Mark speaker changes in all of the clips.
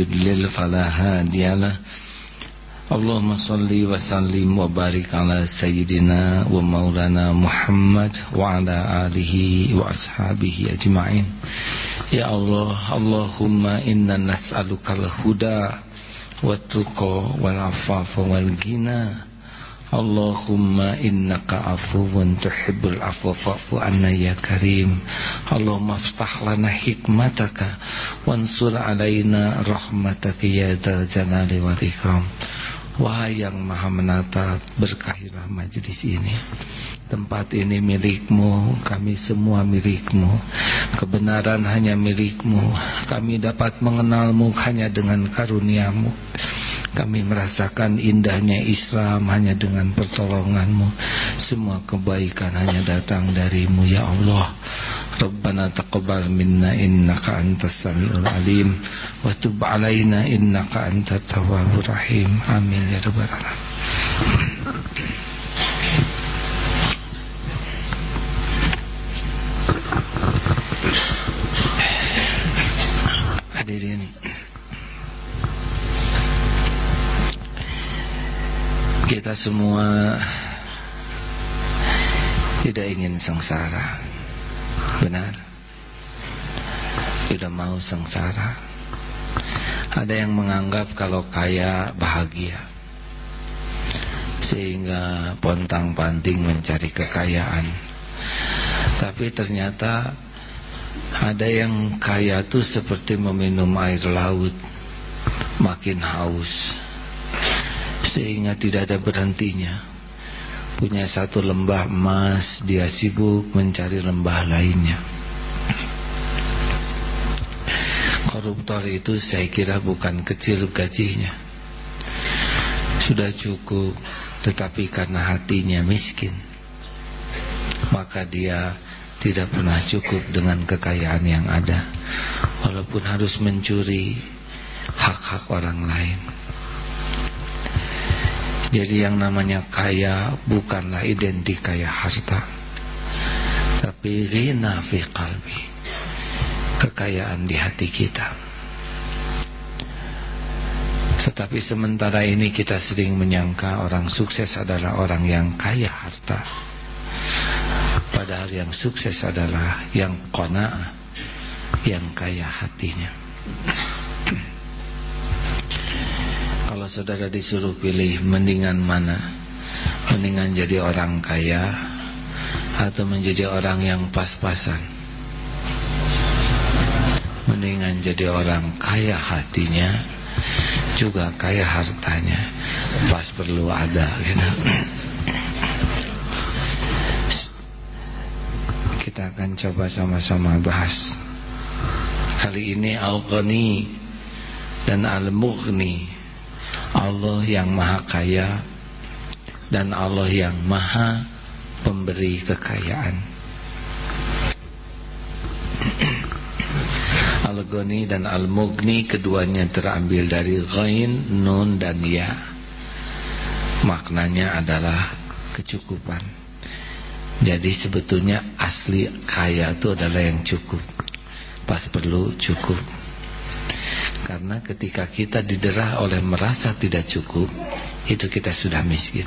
Speaker 1: يدلل فلا هادي له. اللهم صل وسلم وبارك على سيدنا ومولانا محمد وعلى آله وأصحابه أجمعين. يا الله اللهم إنا نسألك الهدى والتقى والعفاف والغنى. Allahumma innaka afuwun tuhibbul afwa fa'fu anna ya karim. Allahumma aftah lana hikmataka wansur alaina rahmataka ya dal jalali wal ikram. Wahai yang maha menata berkahilah majlis ini. Tempat ini milikmu, kami semua milikmu. Kebenaran hanya milikmu, kami dapat mengenalmu hanya dengan karuniamu kami merasakan indahnya Islam hanya dengan pertolonganmu. Semua kebaikan hanya datang darimu ya Allah. Rabbana taqabbal minna innaka antas samiul alim. Wa tub alaina innaka antat tawwabur rahim. Amin ya rabbal alamin Kita semua tidak ingin sengsara. Benar? Tidak mau sengsara. Ada yang menganggap kalau kaya bahagia. Sehingga pontang-panting mencari kekayaan. Tapi ternyata ada yang kaya itu seperti meminum air laut. Makin haus sehingga tidak ada berhentinya. Punya satu lembah emas, dia sibuk mencari lembah lainnya. Koruptor itu saya kira bukan kecil gajinya. Sudah cukup, tetapi karena hatinya miskin, maka dia tidak pernah cukup dengan kekayaan yang ada. Walaupun harus mencuri hak-hak orang lain. Jadi yang namanya kaya bukanlah identik kaya harta Tapi rina fi qalbi Kekayaan di hati kita. Tetapi sementara ini kita sering menyangka orang sukses adalah orang yang kaya harta. Padahal yang sukses adalah yang kona'ah Yang kaya hatinya saudara disuruh pilih mendingan mana? Mendingan jadi orang kaya Atau menjadi orang yang pas-pasan? Mendingan jadi orang kaya hatinya Juga kaya hartanya. Pas perlu ada gitu. Kita akan coba sama-sama bahas. Kali ini Al-Ghani dan Al-Mughni Allah yang maha kaya dan Allah yang maha pemberi kekayaan. Al-Ghani dan Al-Mughni keduanya terambil dari Ghain, Nun dan Ya. Maknanya adalah kecukupan. Jadi sebetulnya asli kaya itu adalah yang cukup. Pas perlu cukup karena ketika kita diderah oleh merasa tidak cukup Itu kita sudah miskin.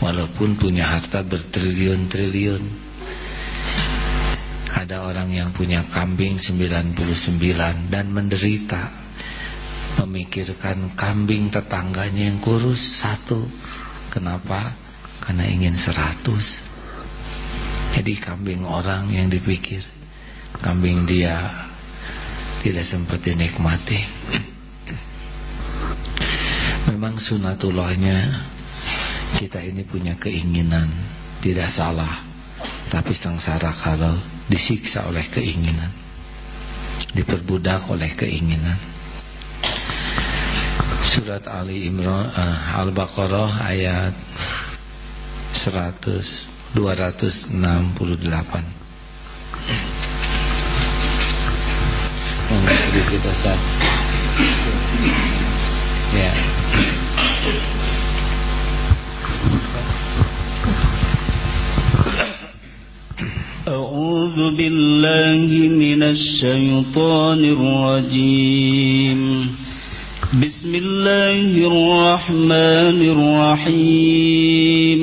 Speaker 1: Walaupun punya harta bertriliun-triliun. Ada orang yang punya kambing 99 Dan menderita. Memikirkan kambing tetangganya yang kurus Satu. Kenapa? Karena ingin 100 Jadi kambing orang yang dipikir. Kambing dia tidak sempat dinikmati. Memang sunatullahnya kita ini punya keinginan. Tidak salah. Tapi sengsara kalau disiksa oleh keinginan. Diperbudak oleh keinginan. Surat Ali Imran uh, Al-Baqarah ayat 100 268 sedikit Ustaz Ya
Speaker 2: أعوذ بالله من الشيطان الرجيم. بسم الله الرحمن الرحيم.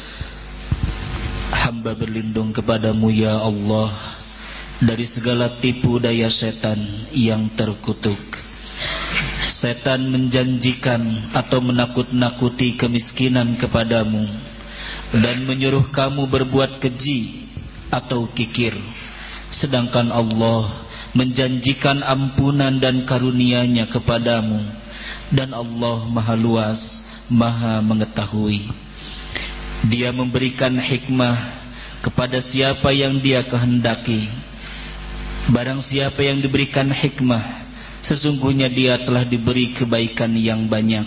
Speaker 2: Hamba berlindung kepadamu ya Allah dari segala tipu daya setan yang terkutuk Setan menjanjikan atau menakut-nakuti kemiskinan kepadamu dan menyuruh kamu berbuat keji atau kikir. Sedangkan Allah menjanjikan ampunan dan karunia-Nya kepadamu dan Allah Maha luas, Maha mengetahui. Dia memberikan hikmah kepada siapa yang Dia kehendaki. Barang siapa yang diberikan hikmah Sesungguhnya dia telah diberi kebaikan yang banyak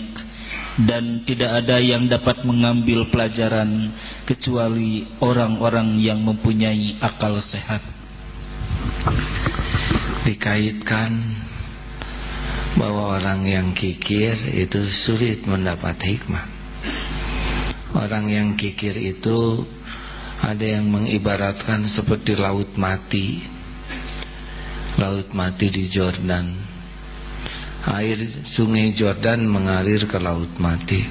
Speaker 2: dan tidak ada yang dapat mengambil pelajaran kecuali orang-orang yang mempunyai akal sehat.
Speaker 1: Dikaitkan bahwa orang yang kikir itu sulit mendapat hikmah. Orang yang kikir itu ada yang mengibaratkan seperti laut mati. Laut mati di Jordan. Air sungai Jordan mengalir ke laut mati.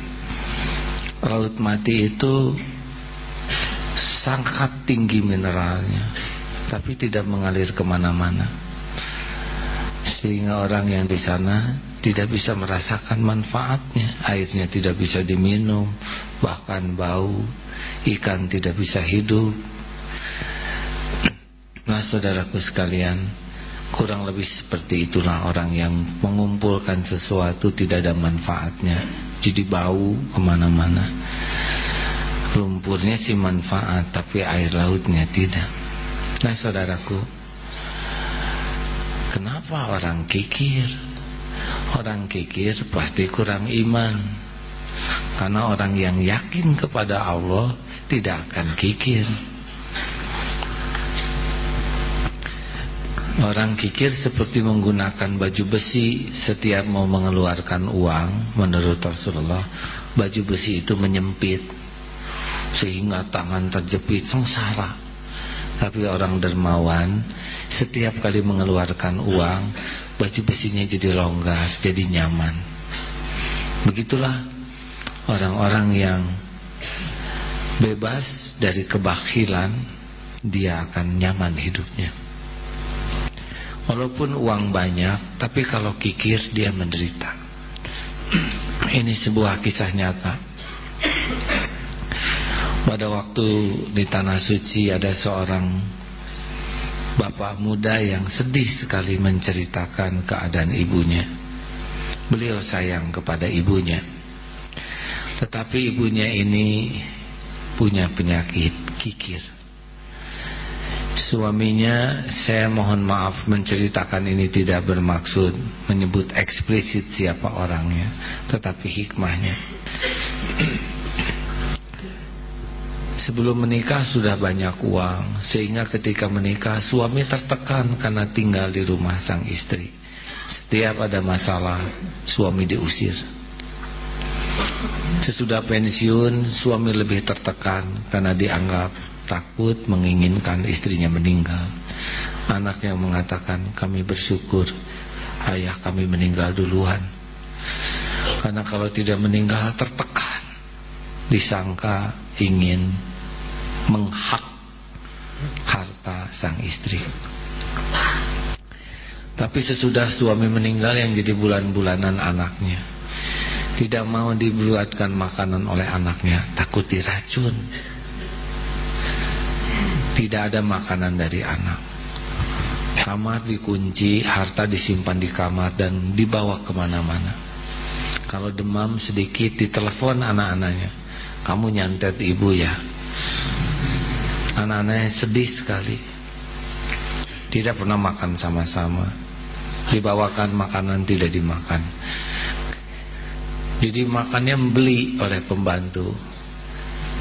Speaker 1: Laut mati itu sangat tinggi mineralnya tapi tidak mengalir ke mana-mana. Sehingga orang yang di sana tidak bisa merasakan manfaatnya. Airnya tidak bisa diminum bahkan bau ikan tidak bisa hidup nah saudaraku sekalian Kurang lebih seperti itulah orang yang mengumpulkan sesuatu tidak ada manfaatnya. Jadi bau ke mana-mana. Lumpurnya sih manfaat, tapi air lautnya tidak. Nah saudaraku, kenapa orang kikir? Orang kikir pasti kurang iman. Karena orang yang yakin kepada Allah tidak akan kikir. Orang kikir seperti menggunakan baju besi setiap mau mengeluarkan uang menurut Rasulullah baju besi itu menyempit sehingga tangan terjepit sengsara tapi orang dermawan setiap kali mengeluarkan uang baju besinya jadi longgar jadi nyaman begitulah orang-orang yang bebas dari kebakilan dia akan nyaman hidupnya. Walaupun uang banyak Tapi kalau kikir dia menderita. Ini sebuah kisah nyata. Pada waktu di Tanah Suci Ada seorang Bapak muda yang sedih sekali Menceritakan keadaan ibunya. Beliau sayang kepada ibunya Tetapi ibunya ini Punya penyakit kikir. Suaminya saya mohon maaf menceritakan ini tidak bermaksud menyebut eksplisit siapa orangnya Tetapi hikmahnya. Sebelum menikah sudah banyak uang Sehingga ketika menikah suami tertekan karena tinggal di rumah sang istri. Setiap ada masalah suami diusir Sesudah pensiun suami lebih tertekan karena dianggap takut menginginkan istrinya meninggal. Anaknya mengatakan kami bersyukur ayah kami meninggal duluan. Karena kalau tidak meninggal tertekan disangka ingin menghak harta sang istri. Tapi sesudah suami meninggal yang jadi bulan-bulanan anaknya Tidak mau dibuatkan makanan oleh anaknya. Takut diracun. Tidak ada makanan dari anak. Kamar dikunci Harta disimpan di kamar Dan dibawa ke mana-mana. Kalau demam sedikit Ditelepon anak-anaknya. Kamu nyantet ibu ya. Anak-anaknya sedih sekali. Tidak pernah makan sama-sama. Dibawakan makanan tidak dimakan jadi makannya membeli oleh pembantu.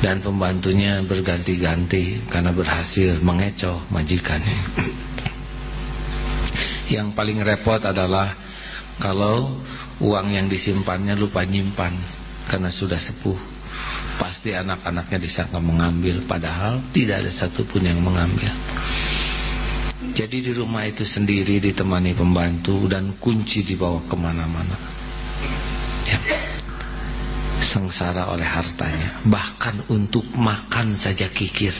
Speaker 1: Dan pembantunya berganti-ganti karena berhasil mengecoh majikannya. Yang paling repot adalah kalau uang yang disimpannya lupa nyimpan karena sudah sepuh. Pasti anak-anaknya disangka mengambil padahal tidak ada satupun yang mengambil. Jadi di rumah itu sendiri ditemani pembantu dan kunci dibawa ke mana-mana. Ya. Sengsara oleh hartanya. Bahkan untuk makan saja kikir.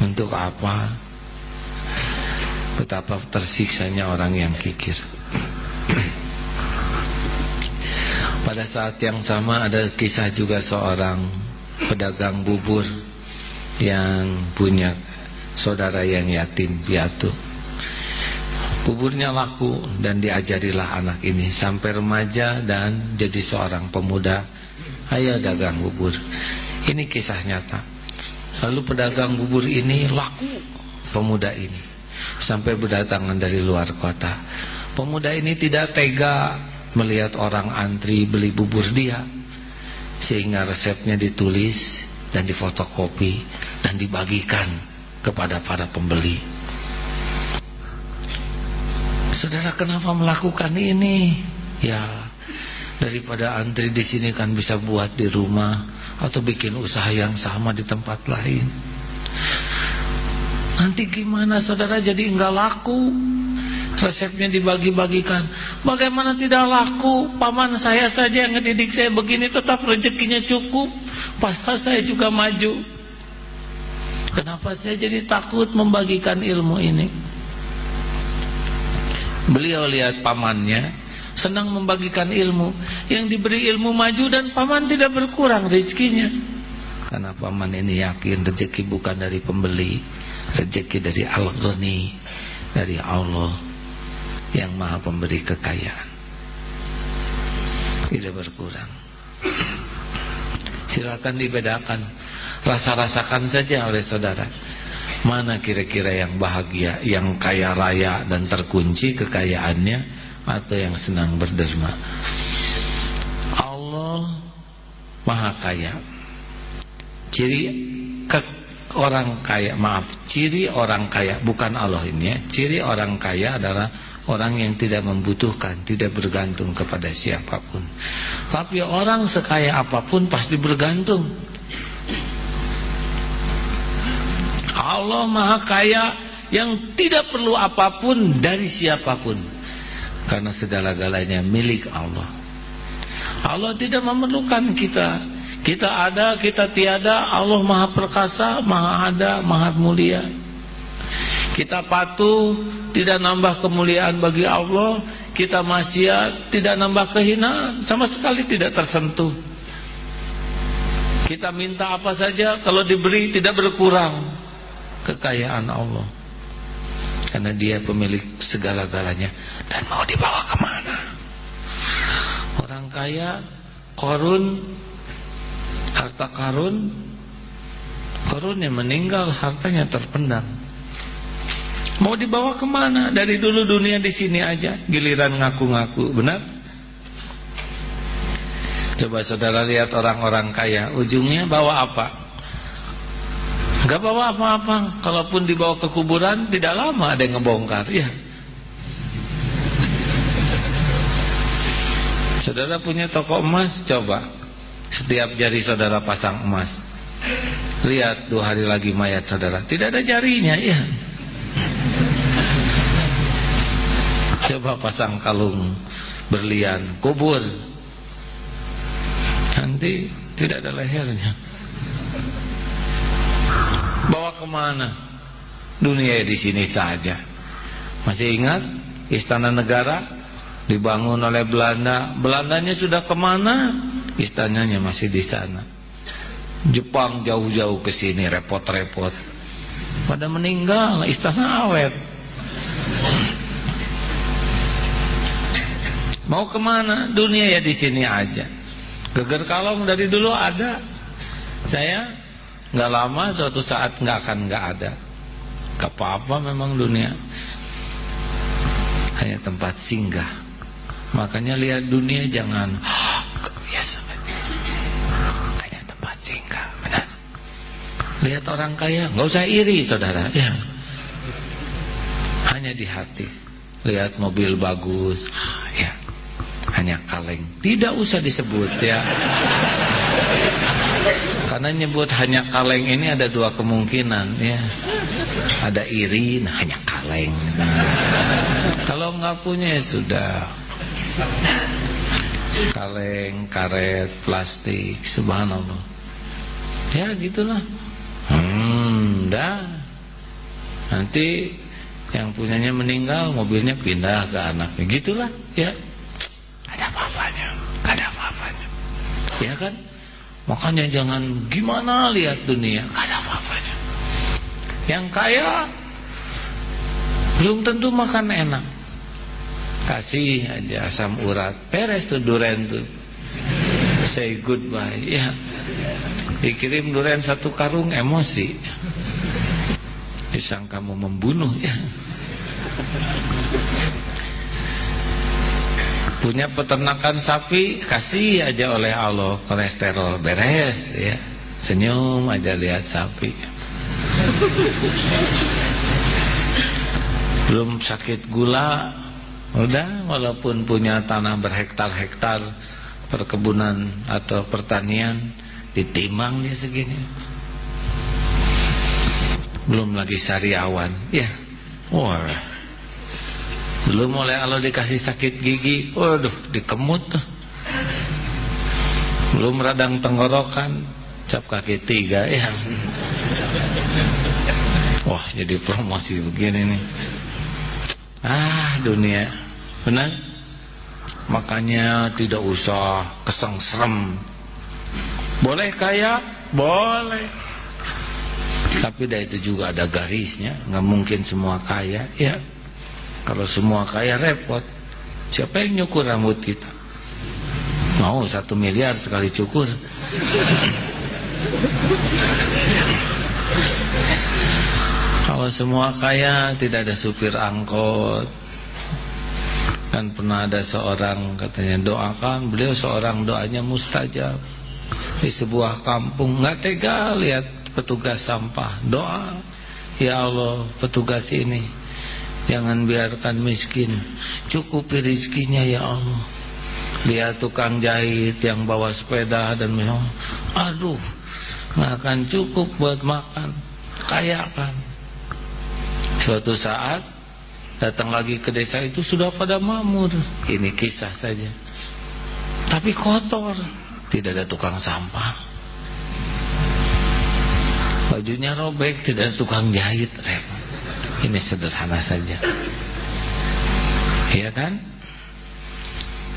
Speaker 1: Untuk apa? Betapa tersiksanya orang yang kikir. Pada saat yang sama ada kisah juga seorang pedagang bubur yang punya saudara yang yatim piatu. Buburnya laku dan diajarilah anak ini sampai remaja dan jadi seorang pemuda. Ayo dagang bubur. Ini kisah nyata. Lalu pedagang bubur ini laku pemuda ini sampai berdatangan dari luar kota. Pemuda ini tidak tega melihat orang antri beli bubur dia sehingga resepnya ditulis dan difotokopi dan dibagikan kepada para pembeli. Saudara kenapa melakukan ini? Ya, daripada antri di sini kan bisa buat di rumah atau bikin usaha yang sama di tempat lain. Nanti gimana saudara jadi enggak laku? Resepnya dibagi-bagikan. Bagaimana tidak laku? Paman saya saja yang ngedidik saya begini tetap rezekinya cukup. Padahal saya juga maju. Kenapa saya jadi takut membagikan ilmu ini? Beliau lihat pamannya senang membagikan ilmu, yang diberi ilmu maju dan paman tidak berkurang rezekinya. Karena paman ini yakin rezeki bukan dari pembeli, rezeki dari Al-Ghani, dari Allah yang Maha Pemberi kekayaan. Tidak berkurang. Silakan dibedakan Rasa-rasakan saja oleh saudara Mana kira-kira yang bahagia Yang kaya raya dan terkunci kekayaannya Atau yang senang berderma? Allah Maha kaya. Ciri ke orang kaya Maaf Ciri orang kaya Bukan Allah ini ya. Ciri orang kaya adalah Orang yang tidak membutuhkan Tidak bergantung kepada siapa pun. Tapi orang sekaya apa pun Pasti bergantung Allah maha kaya yang tidak perlu apa pun dari siapa pun. Karena segala-galanya milik Allah. Allah tidak memerlukan kita. Kita ada, kita tiada Allah maha perkasa, maha ada, maha mulia. Kita patuh tidak nambah kemuliaan bagi Allah. Kita maksiat tidak nambah kehinaan. Sama sekali tidak tersentuh. Kita minta apa saja kalau diberi tidak berkurang kekayaan Allah. Karena dia pemilik segala-galanya. Dan mau dibawa ke mana? Orang kaya korun harta karun korun yang meninggal hartanya terpendam. Mau dibawa ke mana? Dari dulu dunia di sini aja giliran ngaku-ngaku benar? Coba saudara lihat orang-orang kaya ujungnya bawa apa Gak bawa apa-apa. Kalaupun dibawa ke kuburan Tidak lama ada yang ngebongkar ya. Saudara punya toko emas Coba. Setiap jari saudara pasang emas. Lihat dua hari lagi mayat saudara. Tidak ada jarinya ya Coba pasang kalung Berlian Kubur. Nanti tidak ada lehernya ke mana? Dunia di sini saja. Masih ingat Istana Negara dibangun oleh Belanda. Belandanya sudah ke mana? Istananya masih di sana. Jepang jauh-jauh ke sini repot-repot. Pada meninggal istana awet. Mau ke mana? Dunia ya di sini aja. Geger kalong dari dulu ada. Saya nggak lama suatu saat nggak akan nggak ada. Gak apa-apa memang dunia. Hanya tempat singgah. Makanya lihat dunia jangan oh, biasa. Aja hanya tempat singgah benar. Lihat orang kaya nggak usah iri saudara. Ya. Hanya di hati. Lihat mobil bagus. Ya. Hanya kaleng. Tidak usah disebut ya karena nyebut hanya kaleng ini ada dua kemungkinan ya. Ada iri nah hanya kaleng. Kalau nggak punya ya sudah. Kaleng karet plastik subhanallah. Ya gitulah. Hmm dah. Nanti yang punyanya meninggal mobilnya pindah ke anaknya. Gitulah ya. Ada apa-apanya ada apa-apanya. Ya kan makanya jangan gimana lihat dunia ada apa-apanya yang kaya belum tentu makan enak. Kasih aja asam urat. Beres tuh duren tuh. Say goodbye. Ya. Dikirim duren satu karung emosi. Disangka mau membunuh ya. Punya peternakan sapi kasih aja oleh Allah. Kolesterol beres ya. Senyum aja lihat sapi. Belum sakit gula udah walaupun punya tanah berhektar-hektar perkebunan atau pertanian ditimang dia segini. Belum lagi sariawan ya. Wah belum oleh Allah dikasih sakit gigi waduh dikemut tuh. Belum radang tenggorokan cap kaki tiga ya wah jadi promosi begini nih. Ah dunia. Benar? Makanya tidak usah kesengsrem Boleh kaya? Boleh. Tapi dari itu juga ada garisnya. Nggak mungkin semua kaya Ya Kalau semua kaya repot. Siapa yang nyukur rambut kita? Mau satu miliar sekali cukur. Kalau semua kaya tidak ada supir angkot. Kan pernah ada seorang katanya doakan. Beliau seorang doanya mustajab. Di sebuah kampung. Nggak tega lihat petugas sampah. Doa. Ya Allah petugas ini Jangan biarkan miskin Cukupi rizkinya ya Allah Lihat tukang jahit yang bawa sepeda dan minum Aduh nggak akan cukup buat makan Kayakan Suatu saat datang lagi ke desa itu sudah pada mamur. Ini kisah saja. Tapi kotor, tidak ada tukang sampah. Bajunya robek, tidak ada tukang jahit. Ini sederhana saja. Iya kan?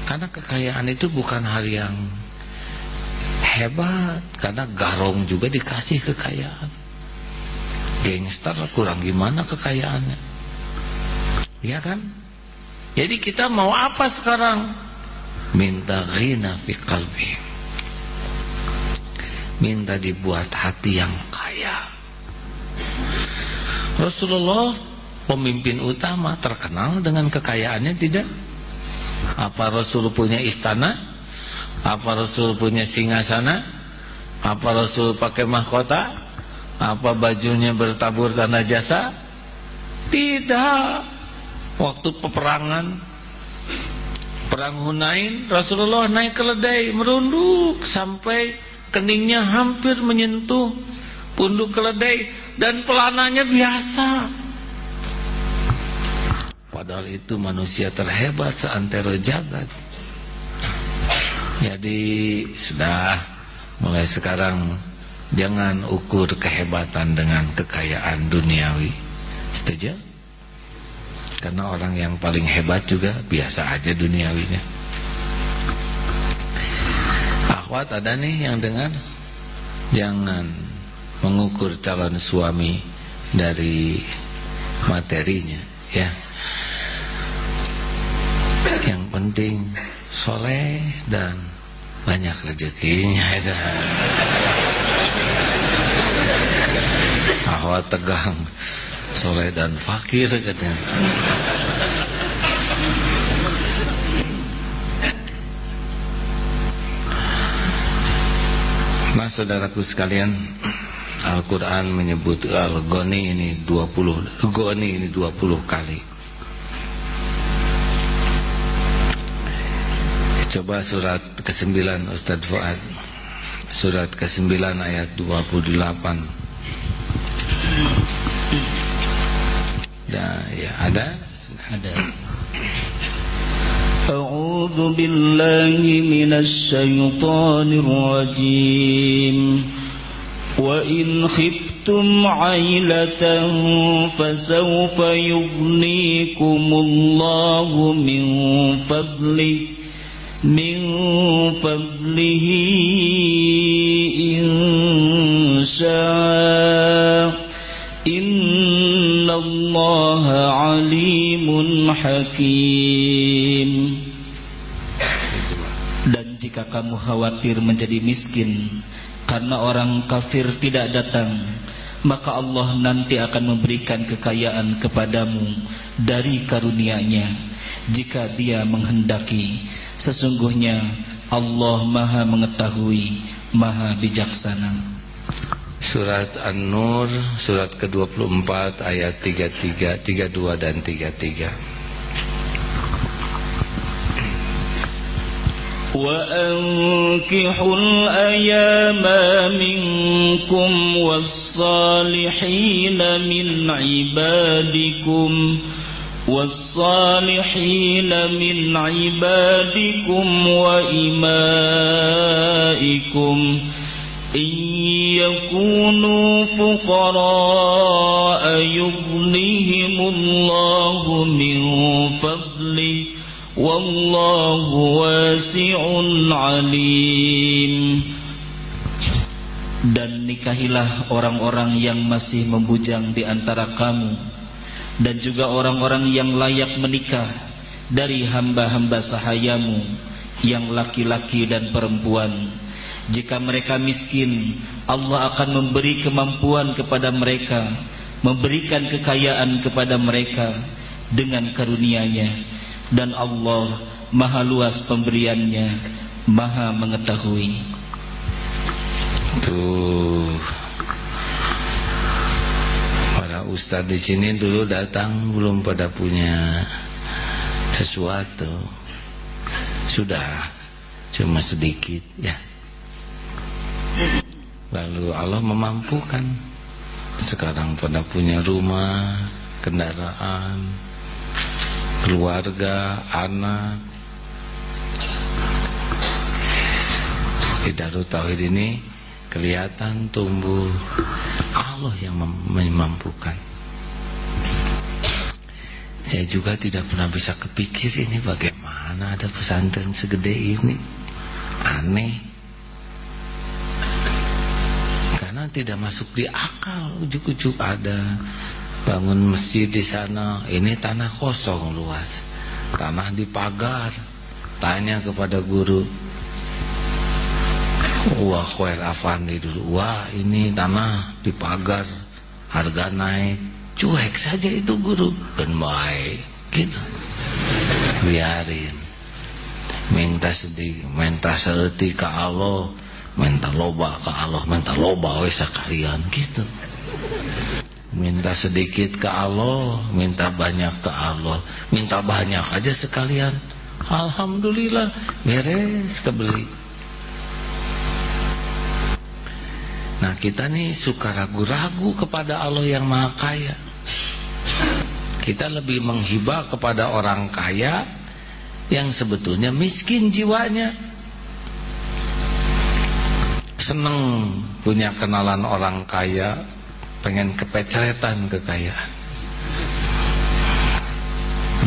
Speaker 1: Karena kekayaan itu bukan hal yang hebat. Karena garong juga dikasih kekayaan gangster kurang gimana kekayaannya ya kan jadi kita mau apa sekarang minta ghina fi qalbi minta dibuat hati yang kaya Rasulullah pemimpin utama terkenal dengan kekayaannya tidak? Apa Rasul punya istana? Apa Rasul punya singgasana apa Rasul pakai mahkota? Apa bajunya bertabur tanah jasa? Tidak. Waktu peperangan perang Hunain, Rasulullah naik keledai merunduk sampai keningnya hampir menyentuh punduk keledai dan pelananya biasa. Padahal itu manusia terhebat seantero jagat. Jadi sudah mulai sekarang Jangan ukur kehebatan dengan kekayaan duniawi. Setuju? karena orang yang paling hebat juga biasa aja duniawinya akhwat ada nih yang dengar jangan mengukur calon suami dari materinya ya. Yang penting soleh dan banyak rezekinya itu ahwat tegang soleh dan fakir katanya. Nah saudaraku sekalian Al-Quran menyebut Al-Goni ini 20 Goni ini 20 kali Coba surat ke-9 Ustaz Fuad Surat ke-9 ayat 28 Nah, ya ada? Ada.
Speaker 2: أعوذ بالله من الشيطان الرجيم وإن خفتم عيلة فسوف يغنيكم الله من فضله من فضله إن شاء Innallaha alimun hakim Dan jika kamu khawatir menjadi miskin karena orang kafir tidak datang Maka Allah nanti akan memberikan kekayaan kepadamu Dari karunia-Nya Jika dia menghendaki Sesungguhnya Allah maha mengetahui Maha bijaksana
Speaker 1: Surat An-Nur surat ke-24 ayat 33, 32 dan 33.
Speaker 2: وأنكحوا الأيام منكم والصالحين من عبادكم والصالحين من عبادكم وإمائكم. إن يكونوا فقراء يغنيهم الله من فضله والله واسع عليم
Speaker 3: Dan nikahilah orang-orang yang masih membujang di antara kamu Dan juga orang-orang yang layak menikah Dari hamba-hamba sahayamu Yang laki-laki dan perempuan jika mereka miskin Allah akan memberi kemampuan kepada mereka Memberikan kekayaan kepada mereka Dengan karunia-Nya Dan Allah maha luas pemberiannya Maha mengetahui.
Speaker 1: Tuh. Para ustadz di sini dulu datang belum pada punya sesuatu. Sudah Cuma sedikit ya. Lalu Allah memampukan. Sekarang pada punya rumah Kendaraan Keluarga Anak. Di Darut Tauhid ini Kelihatan tumbuh. Allah yang memampukan Saya juga tidak pernah bisa kepikir ini Bagaimana ada pesantren segede ini. Aneh. Tidak masuk di akal. Ujuk-ujuk ada bangun masjid di sana. Ini tanah kosong luas. Tanah dipagar tanya kepada guru. Wah khair afandi dulu. Wah ini tanah dipagar harga naik. Cuek saja itu guru. Dan baik gitu. Biarin. Minta sedih minta seeti ke Allah. Minta loba ke Allah. Minta loba wes sekalian. Gitu minta sedikit ke Allah minta banyak ke Allah. Minta banyak aja sekalian. Alhamdulillah beres kebeli. Nah kita nih suka ragu-ragu kepada Allah yang maha kaya. Kita lebih menghibah kepada orang kaya yang sebetulnya miskin jiwanya. Seneng punya kenalan orang kaya pengen kepeceretan kekayaan.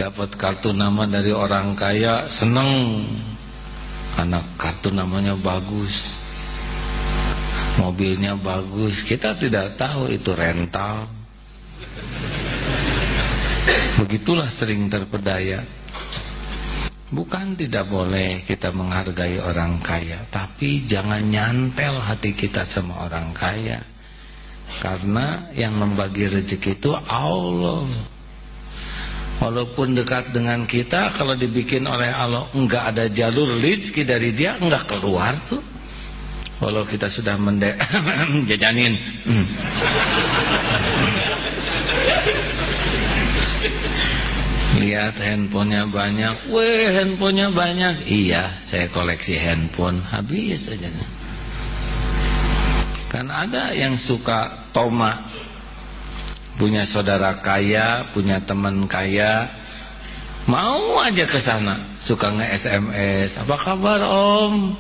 Speaker 1: Dapat kartu nama dari orang kaya seneng. Karena kartu namanya bagus. Mobilnya bagus. Kita tidak tahu itu rental. Begitulah sering terpedaya. Bukan tidak boleh kita menghargai orang kaya tapi jangan nyantel hati kita sama orang kaya karena yang membagi rezeki itu Allah. Walaupun dekat dengan kita Kalau dibikin oleh Allah Enggak ada jalur rezeki dari dia Enggak keluar tuh. Walau kita sudah mende jajanin. Hmm. Lihat handphonenya banyak. Weh handphonenya banyak. Iya saya koleksi handphone. Habis saja Kan ada yang suka tomak punya saudara kaya, punya teman kaya, mau aja ke sana, suka nge-SMS, apa kabar Om?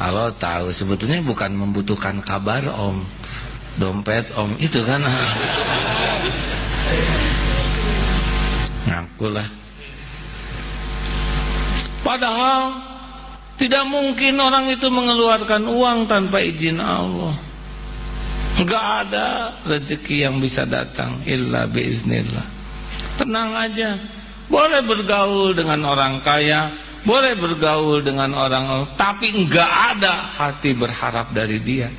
Speaker 1: Kalau tahu sebetulnya bukan membutuhkan kabar Om, dompet Om itu kan. Ngakulah. Padahal tidak mungkin orang itu mengeluarkan uang tanpa izin Allah. Enggak ada rezeki yang bisa datang illa biiznillah. Tenang aja. Boleh bergaul dengan orang kaya, boleh bergaul dengan orang tapi enggak ada hati berharap dari dia.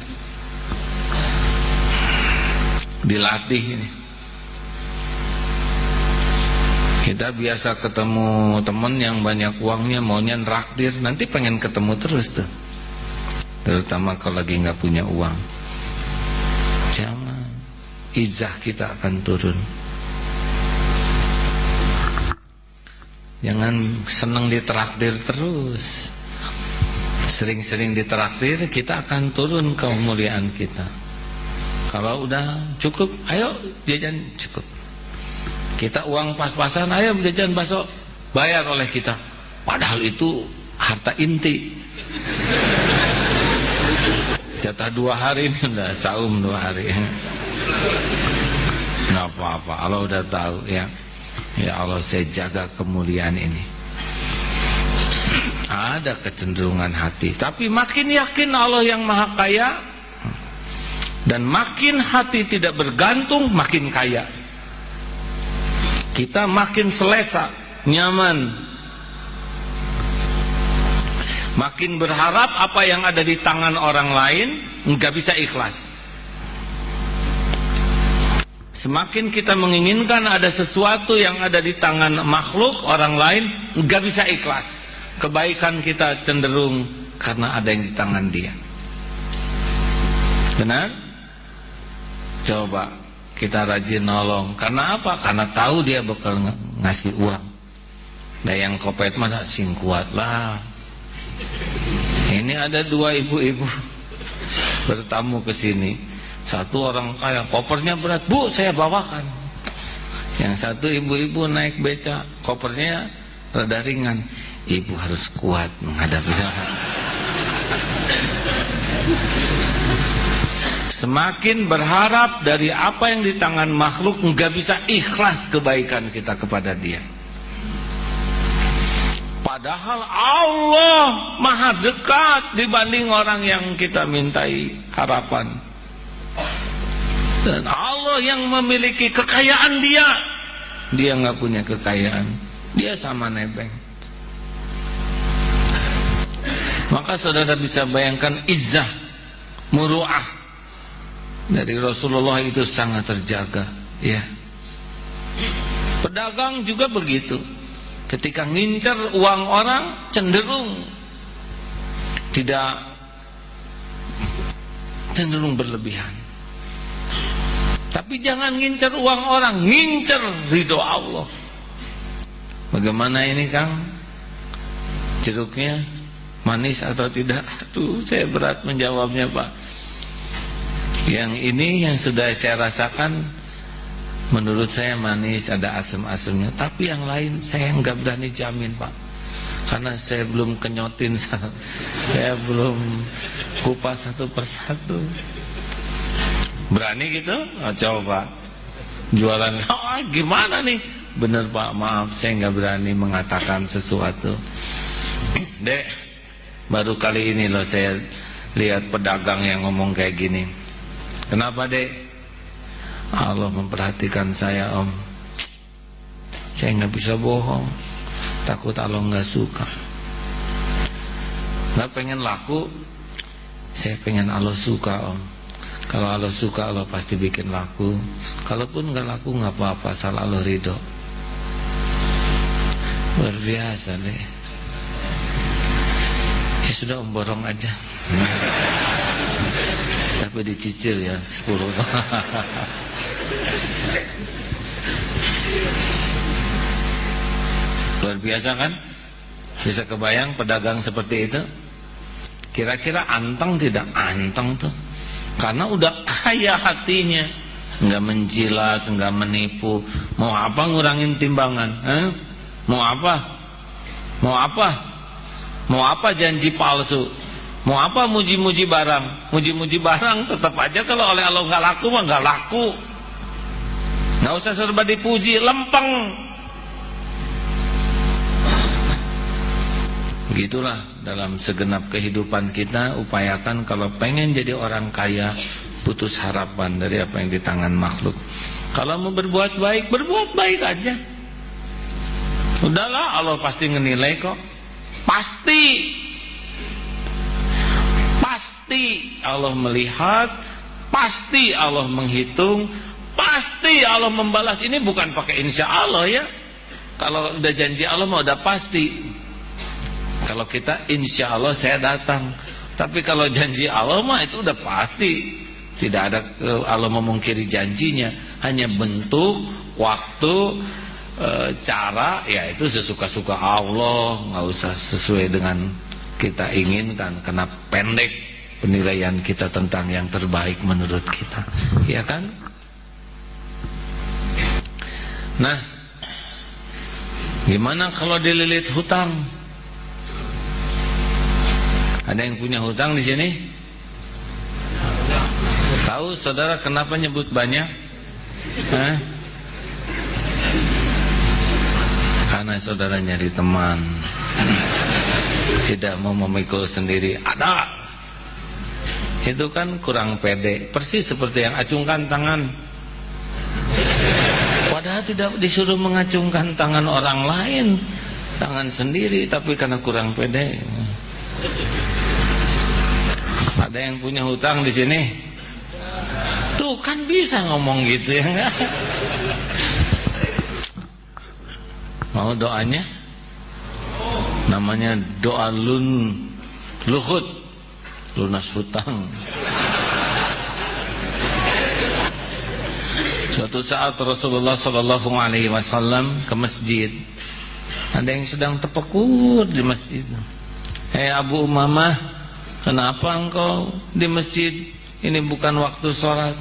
Speaker 1: Dilatih ini. Kita biasa ketemu teman yang banyak uangnya maunya nraktir, nanti pengen ketemu terus tuh. Terutama kalau lagi nggak punya uang izah kita akan turun. Jangan senang ditraktir terus. Sering-sering ditraktir kita akan turun kemuliaan kita. Kalau udah cukup ayo jajan cukup. Kita uang pas-pasan ayo jajan bakso bayar oleh kita. Padahal itu harta inti. Jatah dua hari ini udah saum dua hari nggak apa-apa. Allah udah tahu ya. Ya Allah saya jaga kemuliaan ini. Ada kecenderungan hati. Tapi makin yakin Allah yang maha kaya dan makin hati tidak bergantung makin kaya. Kita makin selesa nyaman. Makin berharap apa yang ada di tangan orang lain nggak bisa ikhlas Semakin kita menginginkan ada sesuatu yang ada di tangan makhluk orang lain, nggak bisa ikhlas. Kebaikan kita cenderung karena ada yang di tangan dia. Benar? Coba kita rajin nolong. Karena apa? Karena tahu dia bakal ngasih uang. Nah yang kopet mana sing kuat lah. Ini ada dua ibu-ibu bertamu ke sini satu orang kaya, kopernya berat, bu saya bawakan. Yang satu ibu-ibu naik beca, kopernya rada ringan. Ibu harus kuat menghadapi Semakin berharap dari apa yang di tangan makhluk nggak bisa ikhlas kebaikan kita kepada dia. Padahal Allah maha dekat dibanding orang yang kita mintai harapan. Dan Allah yang memiliki kekayaan dia. Dia nggak punya kekayaan. Dia sama nebeng. Maka saudara bisa bayangkan izah, muruah dari Rasulullah itu sangat terjaga, ya. Pedagang juga begitu. Ketika ngincer uang orang cenderung tidak cenderung berlebihan. Tapi jangan ngincer uang orang, ngincer ridho Allah. Bagaimana ini Kang? Jeruknya manis atau tidak? Aduh, saya berat menjawabnya Pak. Yang ini yang sudah saya rasakan menurut saya manis, ada asam-asamnya. Tapi yang lain saya nggak berani jamin Pak. Karena saya belum kenyotin, saya belum kupas satu persatu. Berani gitu? Oh, coba. Jualan. Oh, gimana nih? bener pak maaf saya nggak berani mengatakan sesuatu dek baru kali ini loh saya lihat pedagang yang ngomong kayak gini kenapa dek Allah memperhatikan saya om saya nggak bisa bohong takut Allah nggak suka nggak pengen laku saya pengen Allah suka om kalau Allah suka Allah pasti bikin laku. Kalaupun nggak laku nggak apa-apa Asal Allah ridho. Luar biasa deh Ya sudah om borong aja. Tapi dicicil ya 10 Luar biasa kan? Bisa kebayang pedagang seperti itu? Kira-kira anteng tidak? Anteng tuh karena udah kaya hatinya. Nggak menjilat, nggak menipu. Mau apa ngurangin timbangan eh? mau apa? Mau apa? Mau apa janji palsu? Mau apa muji-muji barang? Muji-muji barang tetap aja kalau oleh Allah nggak laku mah nggak laku. Nggak usah serba dipuji lempeng Begitulah dalam segenap kehidupan kita upayakan kalau pengen jadi orang kaya putus harapan dari apa yang di tangan makhluk. Kalau mau berbuat baik, berbuat baik aja. Udahlah Allah pasti ngenilai kok. Pasti. Pasti Allah melihat, pasti Allah menghitung, pasti Allah membalas. Ini bukan pakai insya Allah ya. Kalau udah janji Allah mau udah pasti. Kalau kita insya Allah saya datang. Tapi kalau janji Allah mah itu udah pasti. Tidak ada eh, Allah memungkiri janjinya. Hanya bentuk, waktu, e, cara, ya itu sesuka-suka Allah. nggak usah sesuai dengan kita inginkan. Karena pendek penilaian kita tentang yang terbaik menurut kita. Ya kan? Nah, gimana kalau dililit hutang? Ada yang punya hutang di sini? Tahu saudara kenapa nyebut banyak? Hah? Karena saudara nyari teman. Tidak mau memikul sendiri. Ada. Itu kan kurang pede. Persis seperti yang acungkan tangan. Padahal tidak disuruh mengacungkan tangan orang lain. Tangan sendiri Tapi karena kurang pede ada yang punya hutang di sini? Tuh kan bisa ngomong gitu ya enggak? Mau doanya? Namanya doa lun luhut lunas hutang. Suatu saat Rasulullah Shallallahu Alaihi Wasallam ke masjid, ada yang sedang terpekur di masjid. Hei Abu Umamah Kenapa engkau di masjid? Ini bukan waktu sholat.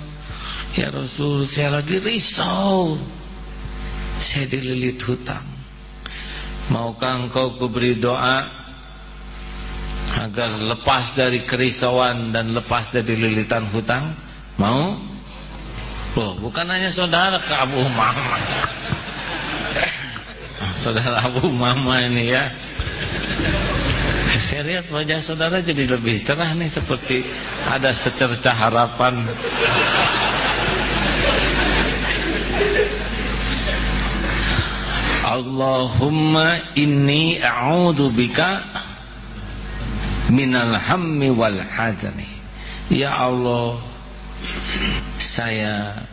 Speaker 1: Ya Rasul saya lagi risau. Saya dililit hutang. Maukah engkau kuberi doa Agar lepas dari kerisauan Dan lepas dari lilitan hutang? Mau? Loh bukan hanya saudara ke Abu Umamah Saudara Abu Umamah ini ya saya lihat wajah saudara jadi lebih cerah nih seperti ada secerca harapan. Allahumma inni a'udhu bika minal hammi wal hajani. Ya Allah, saya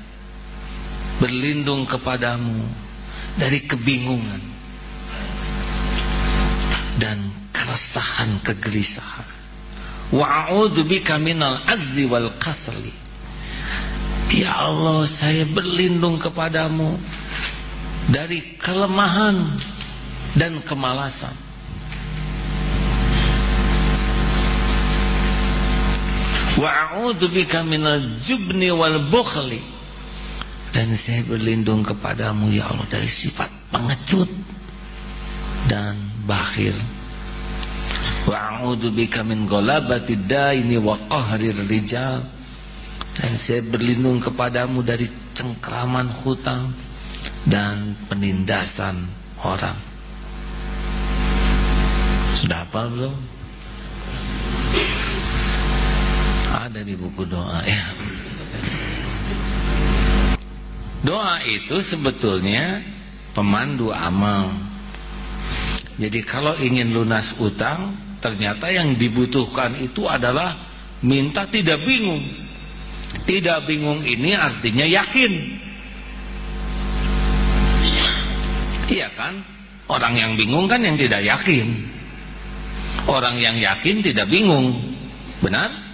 Speaker 1: berlindung kepadamu dari kebingungan dan keresahan, kegelisahan. Wa a'udzubika minal azzi wal kasli. Ya Allah, saya berlindung kepadamu dari kelemahan dan kemalasan. Wa a'udzubika minal jubni wal bukhli. Dan saya berlindung kepadamu ya Allah dari sifat pengecut dan bakhil wa a'udzu bika min ghalabati daini wa qahrir rijal dan saya berlindung kepadamu dari cengkraman hutang dan penindasan orang. Sudah apa belum? Ada di buku doa ya. Doa itu sebetulnya pemandu amal. Jadi kalau ingin lunas utang, ternyata yang dibutuhkan itu adalah minta tidak bingung. Tidak bingung ini artinya yakin. Iya kan? Orang yang bingung kan yang tidak yakin. Orang yang yakin tidak bingung. Benar?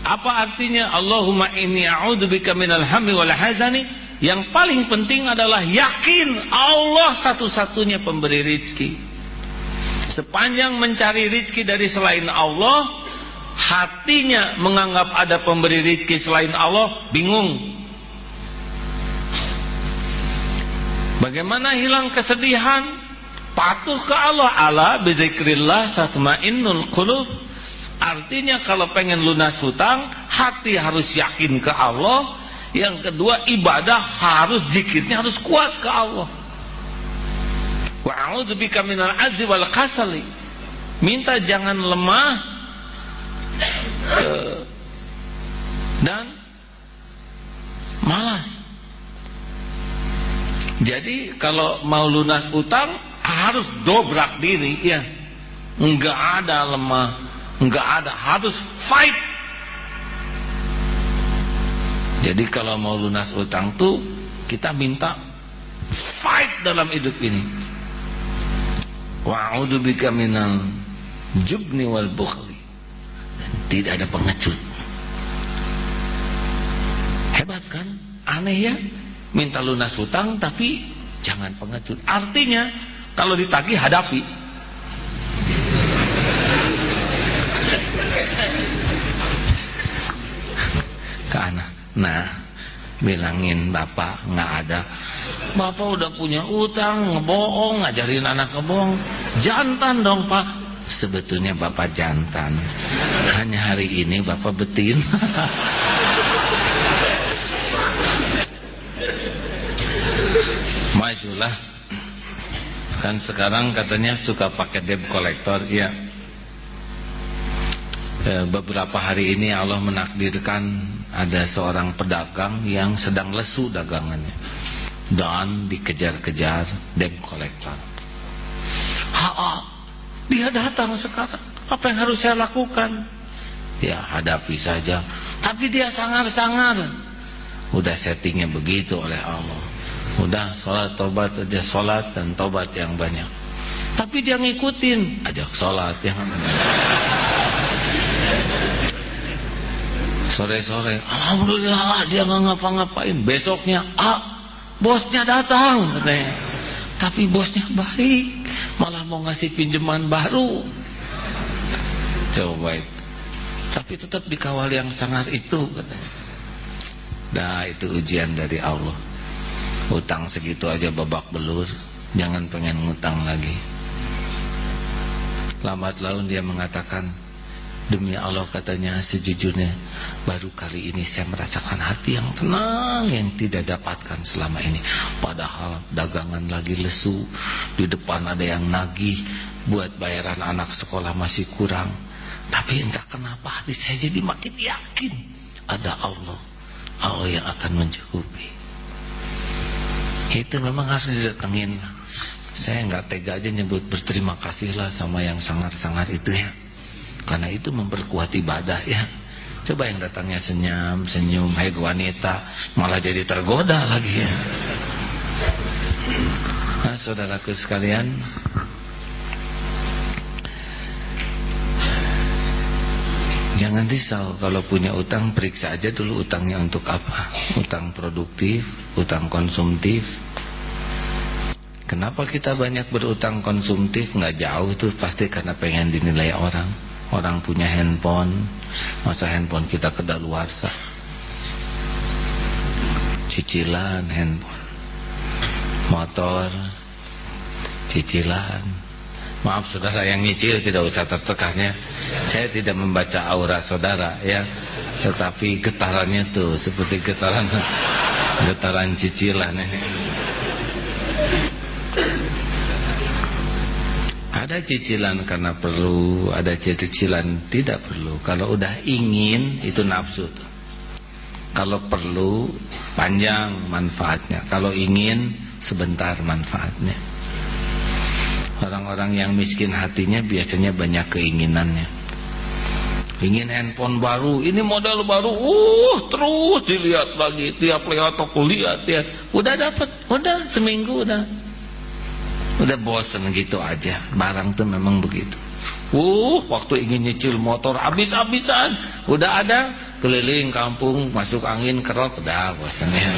Speaker 1: Apa artinya Allahumma inni a'udzubika minal hammi wal hazani? Yang paling penting adalah yakin Allah satu-satunya pemberi rizki. Sepanjang mencari rizki dari selain Allah, hatinya menganggap ada pemberi rizki selain Allah, bingung. Bagaimana hilang kesedihan? Patuh ke Allah. Allah bizikrillah tatmainnul qulub. Artinya kalau pengen lunas hutang, hati harus yakin ke Allah. Yang kedua, ibadah harus zikirnya harus kuat ke Allah. Wa a'udzubika minal azzi wal kasali. Minta jangan lemah eh, dan malas. Jadi kalau mau lunas utang harus dobrak diri ya. Enggak ada lemah Enggak ada, harus fight. Jadi kalau mau lunas utang tuh kita minta fight dalam hidup ini. Wa a'udzubika minal jubni wal bukhli. Tidak ada pengecut. Hebat kan? Aneh ya? Minta lunas utang tapi jangan pengecut. Artinya kalau ditagih hadapi. ke nah bilangin bapak nggak ada. Bapak udah punya utang ngebohong ngajarin anak ngebohong. Jantan dong pak. Sebetulnya bapak jantan. Hanya hari ini bapak betin. Majulah. Kan sekarang katanya suka pakai debt collector ya Eh, beberapa hari ini Allah menakdirkan ada seorang pedagang yang sedang lesu dagangannya dan dikejar-kejar debt collector. Ha, dia datang sekarang. Apa yang harus saya lakukan? Ya hadapi saja. Tapi dia sangar-sangar. Udah settingnya begitu oleh Allah. Udah sholat tobat aja sholat dan tobat yang banyak. Tapi dia ngikutin ajak sholat yang Sore-sore, Alhamdulillah dia nggak ngapa-ngapain. Besoknya, ah, bosnya datang katanya. Tapi bosnya baik, malah mau ngasih pinjaman baru. Coba itu. Tapi tetap dikawal yang sangat itu katanya. Nah itu ujian dari Allah. Utang segitu aja babak belur, jangan pengen ngutang lagi. Lambat laun dia mengatakan, Demi Allah katanya sejujurnya Baru kali ini saya merasakan hati yang tenang Yang tidak dapatkan selama ini. Padahal dagangan lagi lesu Di depan ada yang nagih Buat bayaran anak sekolah masih kurang. Tapi entah kenapa hati saya jadi makin yakin Ada Allah. Allah yang akan mencukupi. Itu memang harus didatengin. Saya nggak tega aja nyebut berterima kasihlah sama yang sangar-sangar itu ya karena itu memperkuat ibadah ya. Coba yang datangnya senyum, senyum, hai wanita, malah jadi tergoda lagi. Ya. Nah, saudaraku sekalian, Jangan risau kalau punya utang periksa aja dulu utangnya untuk apa. Utang produktif, utang konsumtif. Kenapa kita banyak berutang konsumtif? Nggak jauh tuh pasti karena pengen dinilai orang Orang punya handphone Masa handphone kita kedaluarsa? Cicilan handphone. Motor Cicilan. Maaf saudara yang nyicil tidak usah tertekannya. Saya tidak membaca aura saudara ya. Tetapi getarannya tuh Seperti getaran getaran cicilan ini ada cicilan karena perlu ada cicilan tidak perlu. Kalau udah ingin itu nafsu tuh. Kalau perlu panjang manfaatnya. Kalau ingin sebentar manfaatnya. Orang-orang yang miskin hatinya biasanya banyak keinginannya. Ingin handphone baru ini model baru uh terus dilihat lagi. Tiap lewat toko lihat ya. Udah dapat udah seminggu udah udah bosen gitu aja barang tuh memang begitu uh waktu ingin nyicil motor habis-habisan udah ada keliling kampung masuk angin kerok udah bosan ya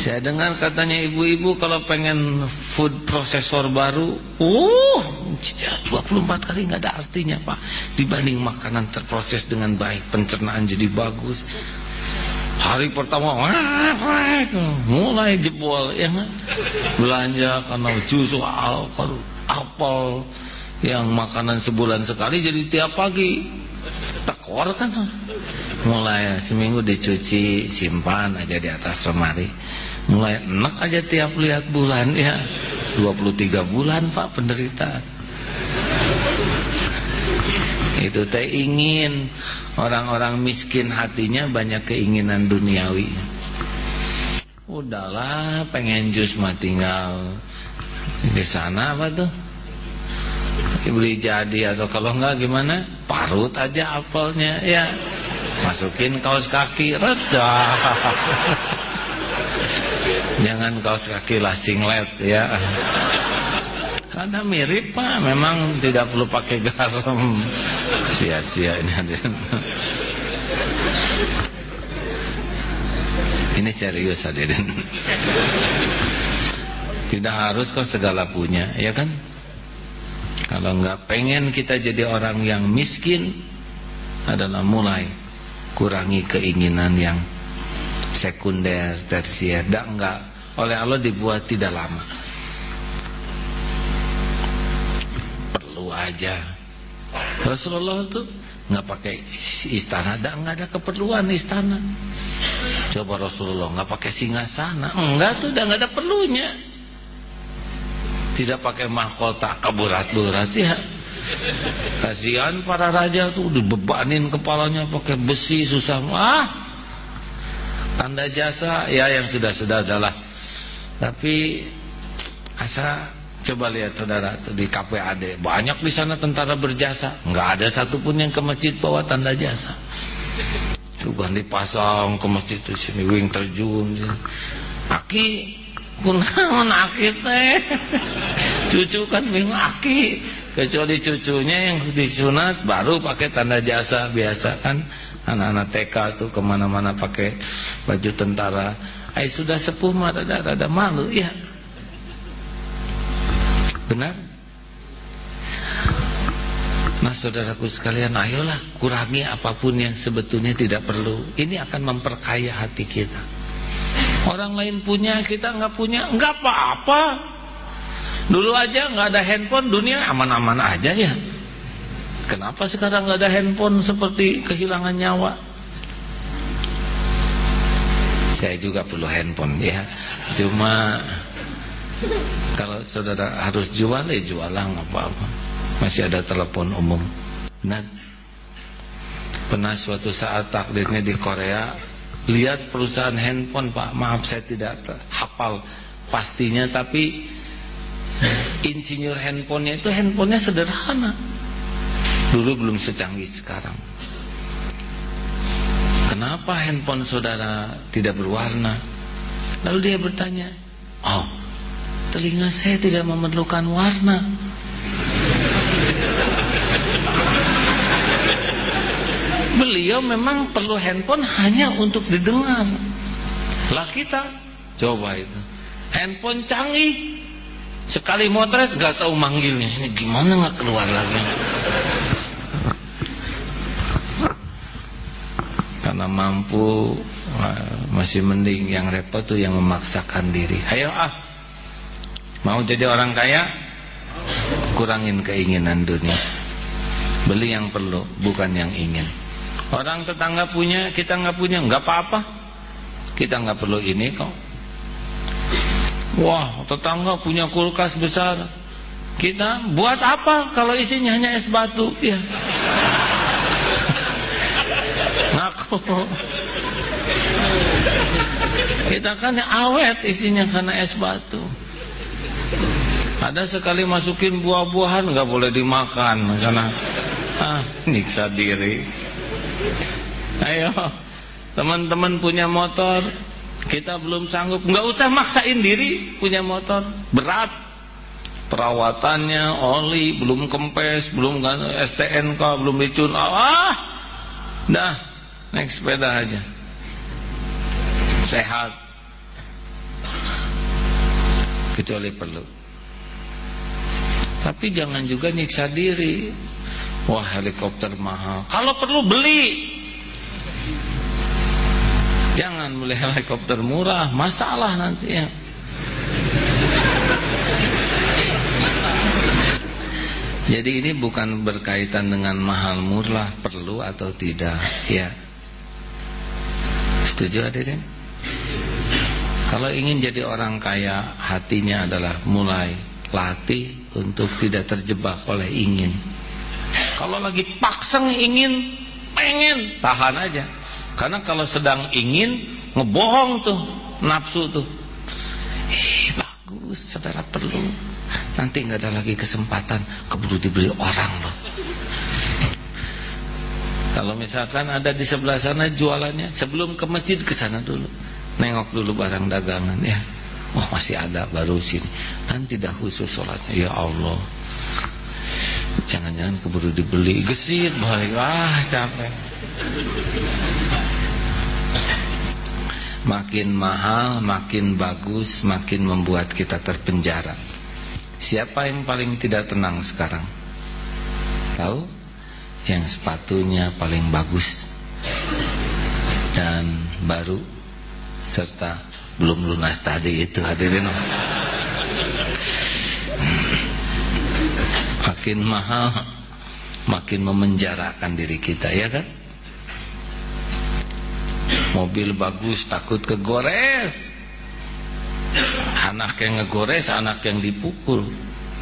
Speaker 1: saya dengar katanya ibu-ibu kalau pengen food processor baru, uh, 24 kali nggak ada artinya pak. Dibanding makanan terproses dengan baik, pencernaan jadi bagus. Hari pertama, mulai jebol ya. Belanja karena jus apel yang makanan sebulan sekali jadi tiap pagi. Tekor kan? Mulai seminggu dicuci simpan aja di atas lemari. Mulai enak aja tiap lihat bulan ya. 23 bulan pak penderitaan itu teh ingin. Orang-orang miskin hatinya banyak keinginan duniawi. Udahlah pengen jus mah tinggal di sana apa tuh? Beli jadi atau kalau enggak gimana? Parut aja apelnya ya. Masukin kaos kaki reda. Jangan kaos kaki lah singlet ya. Karena mirip pak, memang tidak perlu pakai garam. Sia-sia ini hadirin. Ini serius hadirin. Tidak harus kok segala punya, ya kan? Kalau nggak pengen kita jadi orang yang miskin, adalah mulai kurangi keinginan yang sekunder, tersier, tidak enggak oleh Allah dibuat tidak lama. Aja. Rasulullah itu nggak pakai istana, ada nggak ada keperluan istana. Coba Rasulullah nggak pakai singasana, enggak tuh, udah nggak ada perlunya. Tidak pakai mahkota keberat-berat ya. Kasihan para raja tuh dibebanin kepalanya pakai besi susah. Ah, tanda jasa ya yang sudah-sudah adalah tapi asa coba lihat saudara di KPAD banyak di sana tentara berjasa. Nggak ada satupun yang ke masjid bawa tanda jasa. Juga dipasang ke masjid itu sini wing terjun aki kunaon aki teh? Cucu kan bingung aki. Kecuali cucunya yang disunat baru pakai tanda jasa biasa kan. Anak-anak TK tuh ke mana-mana pakai baju tentara. Ay sudah sepuh mah rada malu ya benar? Nah saudaraku sekalian ayolah kurangi apa pun yang sebetulnya tidak perlu. Ini akan memperkaya hati kita. Orang lain punya kita nggak punya nggak apa-apa. Dulu aja nggak ada handphone dunia aman-aman aja ya. Kenapa sekarang nggak ada handphone seperti kehilangan nyawa? Saya juga perlu handphone ya. Cuma kalau saudara harus jual ya jual lah apa-apa. Masih ada telepon umum. Nah, pernah suatu saat takdirnya di Korea lihat perusahaan handphone Pak. Maaf saya tidak hafal pastinya tapi insinyur handphonenya itu handphonenya sederhana Dulu belum secanggih sekarang. Kenapa handphone saudara tidak berwarna? Lalu dia bertanya, oh telinga saya tidak memerlukan warna. Beliau memang perlu handphone hanya untuk didengar. Lah kita coba itu. Handphone canggih. Sekali motret gak tahu manggilnya. Ini gimana nggak keluar lagi? karena mampu masih mending yang repot tuh yang memaksakan diri ayo ah mau jadi orang kaya kurangin keinginan dunia beli yang perlu bukan yang ingin Orang tetangga punya, kita nggak punya, nggak apa-apa. Kita nggak perlu ini kok. Wah, tetangga punya kulkas besar. Kita buat apa kalau isinya hanya es batu? Ya. Ngaku. Kita kan awet isinya karena es batu. Ada sekali masukin buah-buahan nggak boleh dimakan karena ah nyiksa diri. Ayo, teman-teman punya motor, kita belum sanggup, nggak usah maksain diri punya motor, berat. Perawatannya, oli, belum kempes, belum STNK, belum dicun, ah, dah, naik sepeda aja, sehat, kecuali perlu. Tapi jangan juga nyiksa diri. Wah helikopter mahal. Kalau perlu beli. Jangan beli helikopter murah. Masalah nanti ya. Jadi ini bukan berkaitan dengan mahal murah perlu atau tidak, ya. Setuju hadirin? Kalau ingin jadi orang kaya, hatinya adalah mulai latih untuk tidak terjebak oleh ingin. Kalau lagi pakseng ingin, pengen, tahan aja. Karena kalau sedang ingin, ngebohong tuh, nafsu tuh. Ih, bagus, saudara perlu. Nanti nggak ada lagi kesempatan keburu dibeli orang loh. Kalau misalkan ada di sebelah sana jualannya, sebelum ke masjid ke sana dulu. Nengok dulu barang dagangan ya Oh masih ada baru sini. Kan tidak khusus sholatnya. Ya Allah. Jangan-jangan keburu dibeli. Gesit balik Ah capek. Makin mahal Makin bagus Makin membuat kita terpenjara. Siapa yang paling tidak tenang sekarang? Tahu? Yang sepatunya paling bagus Dan baru Serta belum lunas tadi itu hadirin. Makin mahal makin memenjarakan diri kita ya kan? Mobil bagus takut kegores. Anak yang ngegores anak yang dipukul.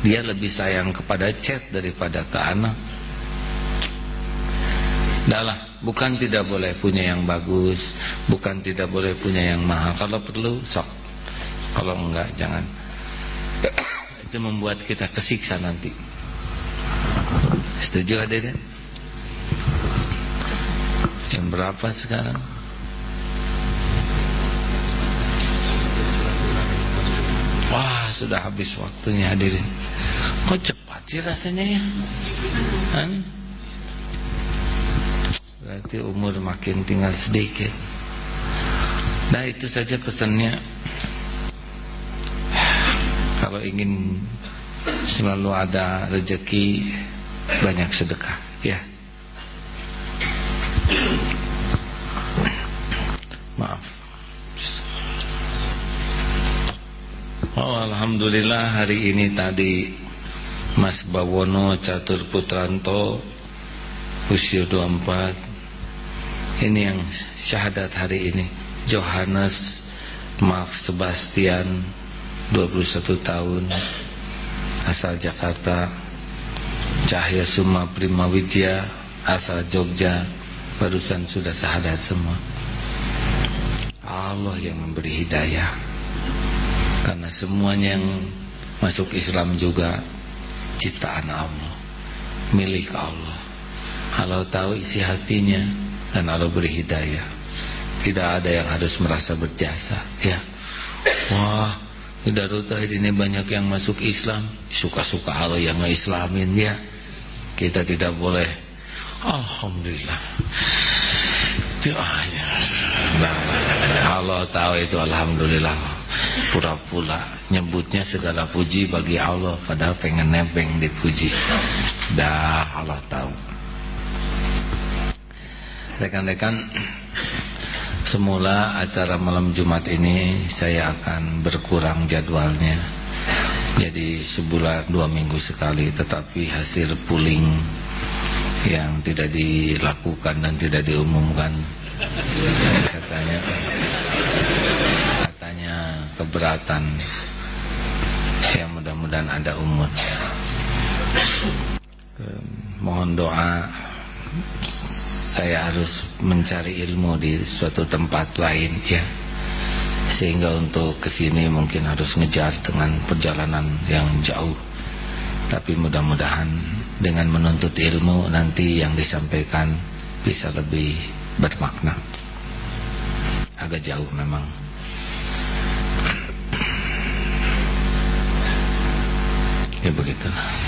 Speaker 1: Dia lebih sayang kepada cat daripada ke anak. Dahlah bukan tidak boleh punya yang bagus bukan tidak boleh punya yang mahal. Kalau perlu sok. Kalau enggak jangan. Itu membuat kita kesiksa nanti. Setuju hadirin? Jam berapa sekarang? Wah sudah habis waktunya hadirin. Kok cepat sih rasanya ya? Kan Berarti umur makin tinggal sedikit. Nah itu saja pesannya. Kalau ingin selalu ada rezeki Banyak sedekah Ya. Maaf. Oh Alhamdulillah hari ini tadi Mas Bawono Catur Putranto Usia 24 ini yang syahadat hari ini. Johannes Mark Sebastian 21 tahun asal Jakarta. Cahya Suma Prima Widya asal Jogja. Barusan sudah syahadat semua. Allah yang memberi hidayah. Karena semuanya yang masuk Islam juga ciptaan Allah. Milik Allah. Kalau tahu isi hatinya dan Allah beri hidayah. Tidak ada yang harus merasa berjasa ya. Wah di Darut ini banyak yang masuk Islam. Suka-suka Allah yang nge-islamin ya. Kita tidak boleh. Alhamdulillah. Doanya nah, Allah tahu itu Alhamdulillah. Pura-pura nyebutnya segala puji bagi Allah. Padahal pengen nebeng dipuji. Dah Allah tahu Rekan-rekan Semula acara malam Jumat ini Saya akan berkurang jadwalnya. Jadi sebulan dua minggu sekali Tetapi hasil pooling yang tidak dilakukan dan tidak diumumkan katanya katanya keberatan. Ya mudah-mudahan ada umur. Mohon doa saya harus mencari ilmu di suatu tempat lain ya. Sehingga untuk ke sini mungkin harus ngejar dengan perjalanan yang jauh. Tapi mudah-mudahan dengan menuntut ilmu nanti yang disampaikan bisa lebih bermakna. Agak jauh memang. Ya begitulah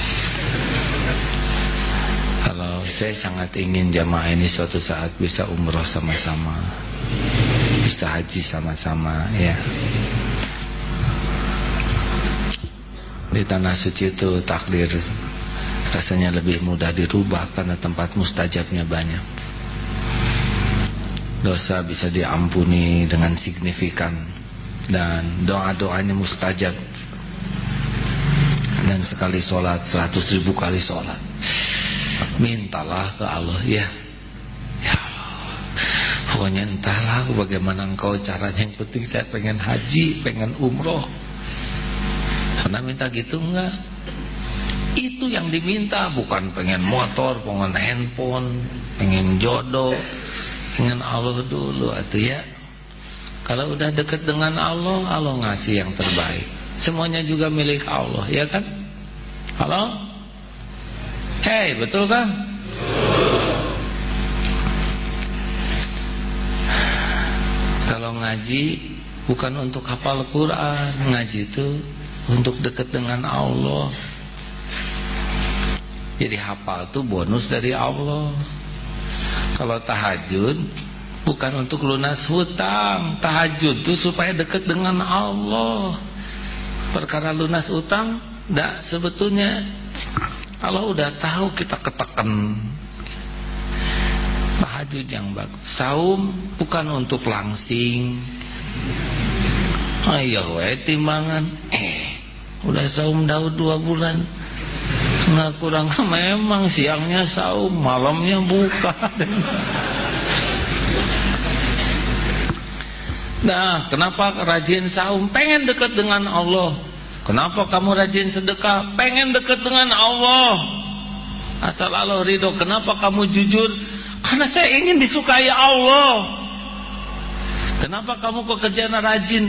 Speaker 1: saya sangat ingin jamaah ini suatu saat bisa umroh sama-sama. Bisa haji sama-sama ya. Di tanah suci itu takdir rasanya lebih mudah dirubah karena tempat mustajabnya banyak. Dosa bisa diampuni dengan signifikan dan doa-doanya mustajab. Dan sekali sholat seratus ribu kali sholat mintalah ke Allah ya. Ya Allah. Pokoknya entahlah bagaimana engkau caranya yang penting saya pengen haji pengen umroh. Pernah minta gitu enggak? Itu yang diminta bukan pengen motor pengen handphone pengen jodoh pengen Allah dulu atau ya. Kalau udah deket dengan Allah Allah ngasih yang terbaik. Semuanya juga milik Allah ya kan? Halo? Hei, betul kan? Kalau ngaji bukan untuk hafal Quran, ngaji itu untuk dekat dengan Allah. Jadi hafal itu bonus dari Allah. Kalau tahajud bukan untuk lunas hutang, tahajud itu supaya dekat dengan Allah. Perkara lunas utang Nggak sebetulnya Allah udah tahu kita ketekan Tahajud yang bagus. Saum bukan untuk langsing. Ayo we timbangan. Eh Udah saum Daud dua bulan. Nggak kurang Memang siangnya saum Malamnya buka. Nah kenapa rajin saum? Pengen dekat dengan Allah Kenapa kamu rajin sedekah? Pengen dekat dengan Allah. Asal Allah ridho. Kenapa kamu jujur? Karena saya ingin disukai Allah. Kenapa kamu pekerjaan rajin?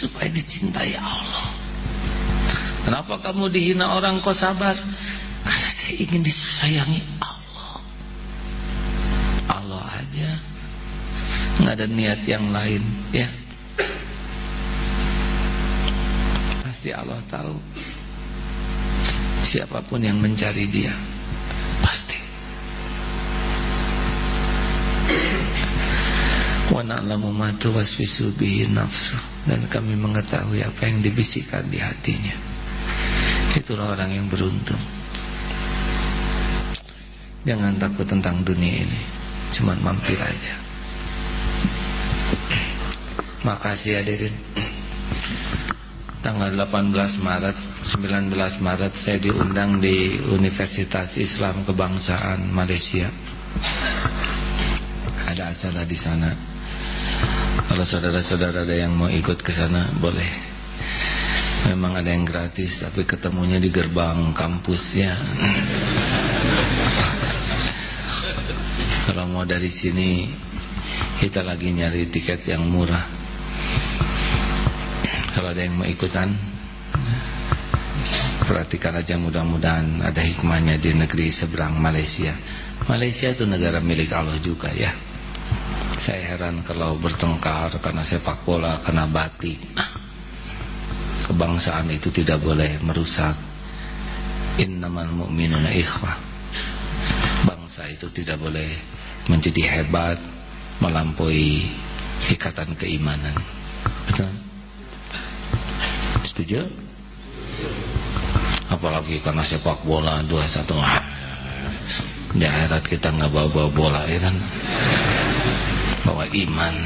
Speaker 1: Supaya dicintai Allah. Kenapa kamu dihina orang kau sabar? Karena saya ingin disayangi Allah. Allah aja. Nggak ada niat yang lain, ya. Pasti Allah tahu. Siapa pun yang mencari dia pasti. Wa na'lamu ma bihi nafsu. Dan kami mengetahui apa yang dibisikkan di hatinya. Itulah orang yang beruntung. Jangan takut tentang dunia ini. Cuma mampir aja. Makasih hadirin tanggal 18 Maret 19 Maret saya diundang di Universitas Islam Kebangsaan Malaysia. Ada acara di sana. Kalau saudara-saudara ada yang mau ikut ke sana boleh. Memang ada yang gratis tapi ketemunya di gerbang kampusnya kalau mau dari sini kita lagi nyari tiket yang murah kalau ada yang mau ikutan perhatikan aja mudah-mudahan ada hikmahnya di negeri seberang Malaysia. Malaysia itu negara milik Allah juga ya. Saya heran kalau bertengkar karena sepak bola karena batik. Kebangsaan itu tidak boleh merusak. Innamal mu'minuna ikhwah. Bangsa itu tidak boleh menjadi hebat melampaui ikatan keimanan. Betul Setuju? Apalagi karena sepak bola dua satu. Di akhirat kita nggak bawa-bawa bola ya kan? Bawa iman.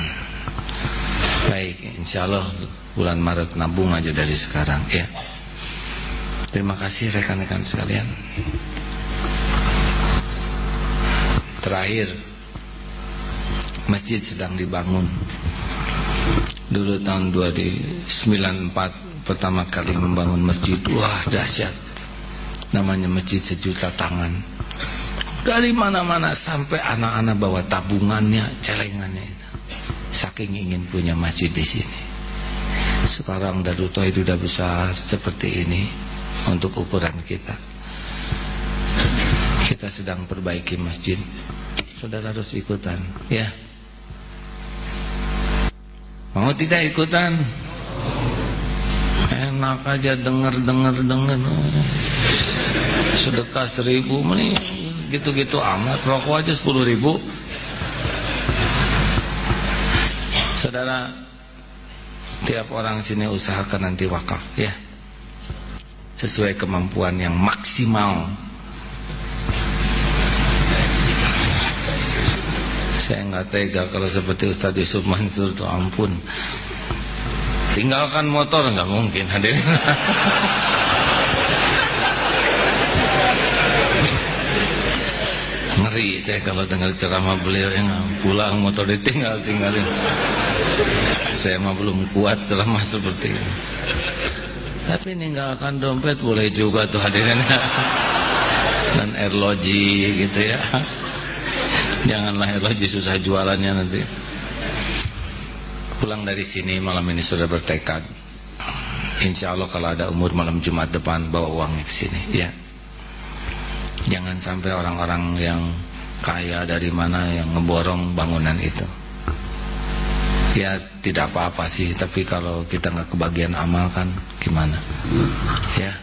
Speaker 1: Baik insya Allah bulan Maret nabung aja dari sekarang ya. Terima kasih rekan-rekan sekalian. Terakhir masjid sedang dibangun. Dulu tahun 2094 pertama kali membangun masjid. Wah dahsyat. Namanya masjid sejuta tangan. Dari mana-mana sampai anak-anak bawa tabungannya celengannya itu. Saking ingin punya masjid di sini. Sekarang Darut Tauhid sudah besar seperti ini untuk ukuran kita. Kita sedang perbaiki masjid. Saudara harus ikutan ya. Mau tidak ikutan enak aja denger denger denger. Sedekah seribu meni gitu-gitu amat. Rokok aja sepuluh ribu. Saudara tiap orang sini usahakan nanti wakaf ya. Sesuai kemampuan yang maksimal. Saya nggak tega kalau seperti Ustaz Yusuf Mansur tuh ampun tinggalkan motor nggak mungkin hadirin. Ngeri saya kalau dengar ceramah beliau yang pulang motor ditinggal tinggalin saya mah belum kuat selama seperti ini. Tapi ninggalkan dompet boleh juga tuh hadirin. Dan airlogi gitu ya. Janganlah airlogi susah jualannya nanti pulang dari sini malam ini sudah bertekad Insya Allah kalau ada umur malam Jumat depan bawa uangnya ke sini ya Jangan sampai orang-orang yang kaya dari mana yang ngeborong bangunan itu. Ya tidak apa-apa sih, tapi kalau kita nggak kebagian amal kan gimana? Ya.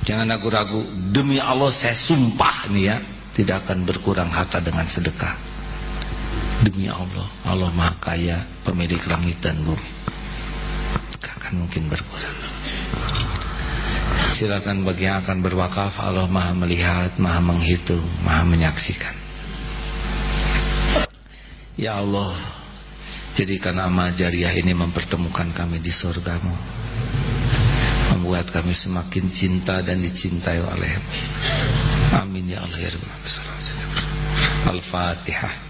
Speaker 1: Jangan ragu-ragu, demi Allah saya sumpah nih ya, tidak akan berkurang harta dengan sedekah. Demi Allah, Allah Maha Kaya, pemilik langit dan bumi. Gak akan mungkin berkurang. Silakan bagi yang akan berwakaf Allah maha melihat, maha menghitung, maha menyaksikan. Ya Allah Jadikan amal jariah ini mempertemukan kami di surgamu Membuat kami semakin cinta dan dicintai olehmu. Amin ya Allah ya Rabbal Al-Fatihah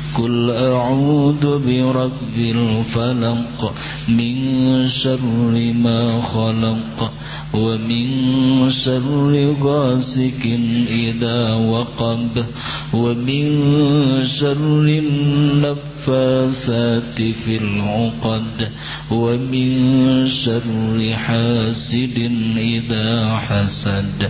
Speaker 2: قل أعوذ برب الفلق من شر ما خلق ومن شر غاسق إذا وقب ومن شر
Speaker 3: النفاثات في العقد ومن شر حاسد إذا حسد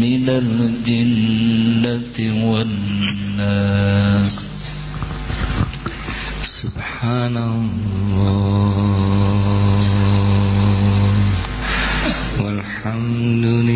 Speaker 3: من الجنة والناس.
Speaker 1: سبحان الله. والحمد لله.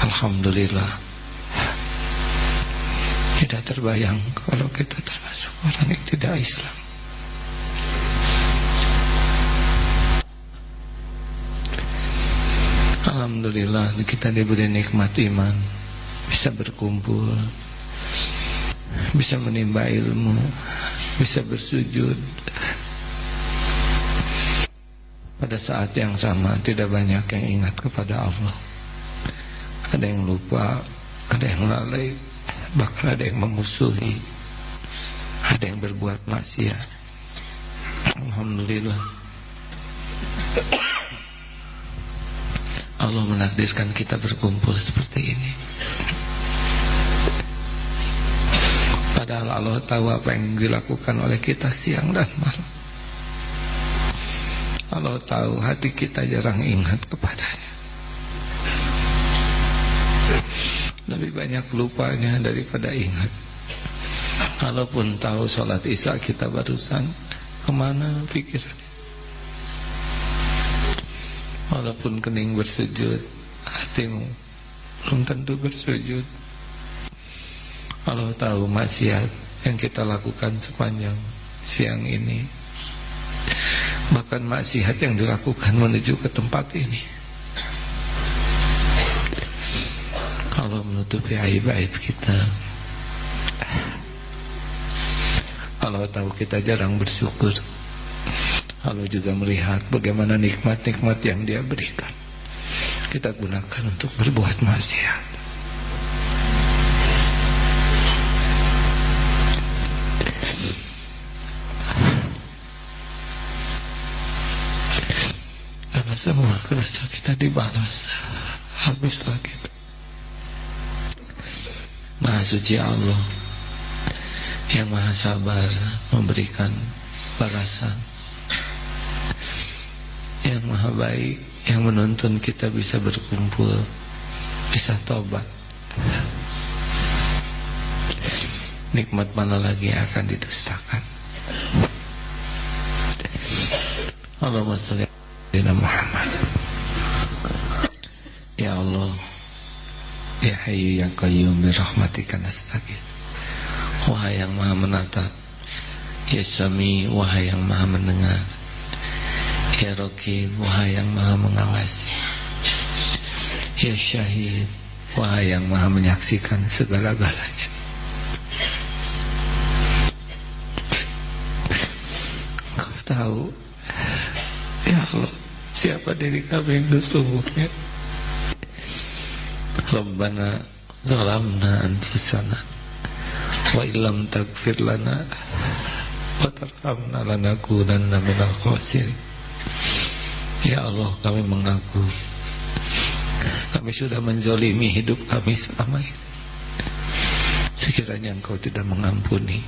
Speaker 1: Alhamdulillah. Tidak terbayang kalau kita termasuk orang yang tidak Islam. Alhamdulillah kita diberi nikmat iman. Bisa berkumpul. Bisa menimba ilmu. Bisa bersujud. Pada saat yang sama Tidak banyak yang ingat kepada Allah Ada yang lupa Ada yang lalai Bahkan ada yang memusuhi Ada yang berbuat maksiat. Alhamdulillah. Allah menakdirkan kita berkumpul seperti ini. Padahal Allah tahu apa yang dilakukan oleh kita siang dan malam. Allah tahu hati kita jarang ingat kepadanya Lebih banyak lupanya daripada ingat. Walaupun tahu sholat isya kita barusan Ke mana pikirannya? Walaupun kening bersujud Hatimu belum tentu bersujud. Allah tahu maksiat yang kita lakukan sepanjang siang ini. Bahkan maksiat yang dilakukan menuju ke tempat ini Allah menutupi aib-aib kita. Allah tahu kita jarang bersyukur. Allah juga melihat bagaimana nikmat-nikmat yang dia berikan. Kita gunakan untuk berbuat maksiat. Semua kerasa kita dibalas. Habislah kita Maha suci Allah Yang maha sabar Memberikan balasan. Yang maha baik yang menuntun kita bisa berkumpul bisa tobat. Nikmat mana lagi yang akan didustakan? Allahumma salli Muhammad. Ya Allah Ya Hayyu Ya Qayyum Birahmatika nasta'id Wahai yang maha menatap Ya Sami Wahai yang maha mendengar. Ya Rokib Wahai yang maha mengawasi. Ya Syahid Wahai yang maha menyaksikan segala-galanya. Kau tahu Ya Allah Siapa diri kami yang sesungguhnya Anfusana Wa ilam tagfir lana Wa tarhamna lanakunanna minal khasirin. Ya Allah kami mengaku Kami sudah menjolimi hidup kami selama ini. Sekiranya engkau tidak mengampuni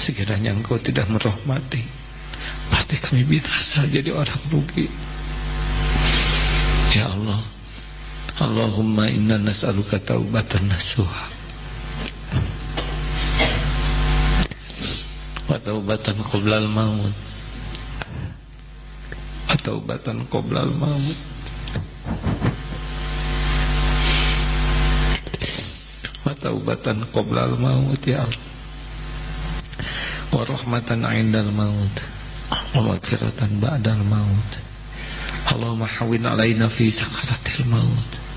Speaker 1: Sekiranya engkau tidak merahmati Pasti kami binasa jadi orang rugi Ya Allah Allahumma inna nas'aluka taubatan nasuha. Wa taubatan qoblal maut. Taubatan qoblal maut. Wa taubatan qoblal maut ya Allah. Wa rahmatan indal maut. Wa maghfiratan ba'dal maut. Allahumma hawin alaina fi sakaratil maut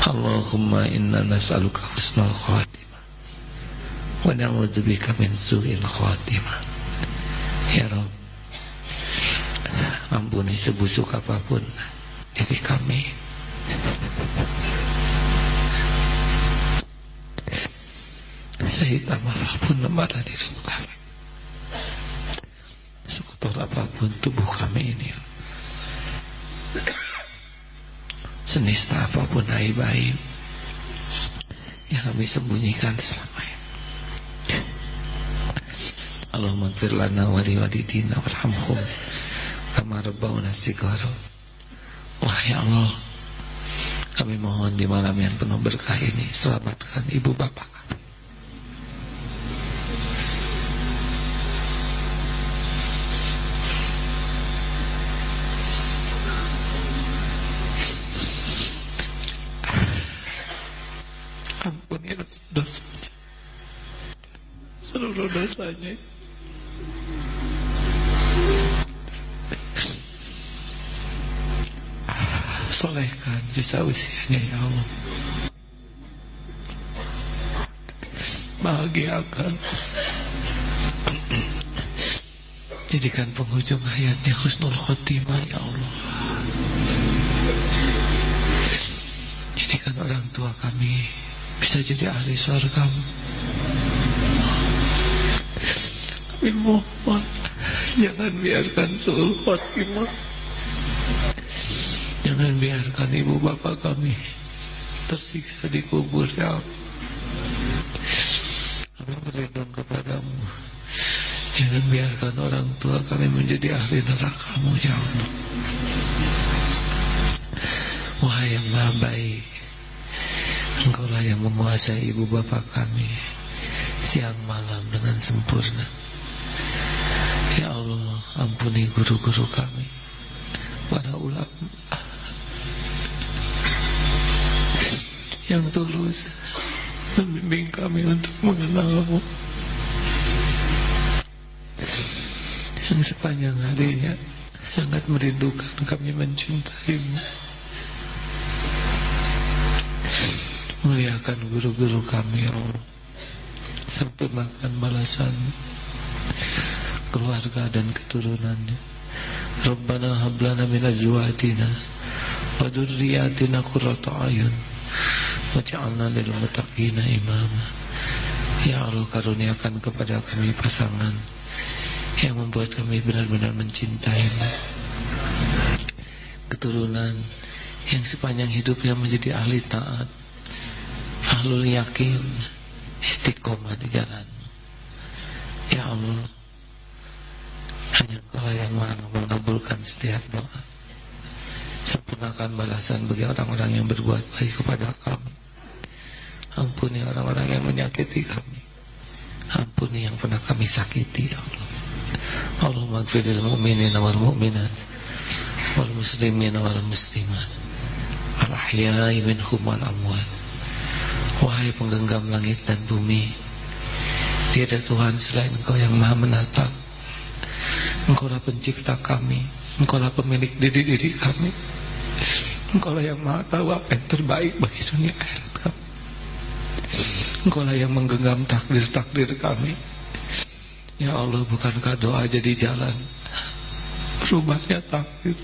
Speaker 1: Allahumma inna nas'aluka husnal khatimah. Wa na'udzubika min su'il khatimah. Ya Rabb Ampuni sebusuk apa pun diri kami. Sehitam apa pun lembaran hidup kami. Sekotor apa pun tubuh kami ini Senista apa pun aib-aib Yang kami sembunyikan selama ini. Allahumma gfir lana wa liwalidina warhamhum. Kama rabbawna sigara Wahai Allah kami mohon di malam yang penuh berkah ini selamatkan ibu bapak kami dosa-dosa seluruh dosanya. Solehkan sisa usianya ya Allah. Bahagiakan. Jadikan penghujung hayatnya husnul khotimah ya Allah. Jadikan orang tua kami bisa jadi ahli surga. Kami mohon jangan biarkan seluruh khotimah jangan biarkan ibu bapak kami tersiksa di kubur ya kami berlindung kepadamu. Jangan biarkan orang tua kami menjadi ahli nerakamu ya Allah. Wahai yang maha baik Engkaulah yang menguasai ibu bapak kami Siang malam dengan sempurna. Ya Allah ampuni guru-guru kami Para ulama Yang tulus membimbing kami untuk mengenalmu. Yang sepanjang harinya sangat merindukan kami mencintaimu muliakan guru-guru kami ya Allah. Sempurnakan balasan keluarga dan keturunannya. Rabbana hablana min azwatina wa dzurriyyatina qurrata ayun waj'alna lil muttaqina imama. Ya Allah karuniakan kepada kami pasangan yang membuat kami benar-benar mencintaimu. Keturunan yang sepanjang hidupnya menjadi ahli taat ahlul yakin. Istiqomah di jalan. Ya Allah. Hanya Engkau yang maha mengabulkan setiap doa. Sempurnakan balasan bagi orang-orang yang berbuat baik kepada kami. Ampuni orang-orang yang menyakiti kami. Ampuni yang pernah kami sakiti ya Allah. Allahumma gfiril mu'minin wal mu'minat wal muslimin wal muslimat. Al ahya'i minhum wal amwat wahai penggenggam langit dan bumi tiada Tuhan selain engkau yang maha menatap. Engkaulah pencipta kami engkaulah pemilik diri-diri kami. Engkaulah yang maha tahu apa yang terbaik bagi dunia akhirat kami. Engkaulah yang menggenggam takdir-takdir kami. Ya Allah bukankah doa jadi jalan? Rubahnya takdir.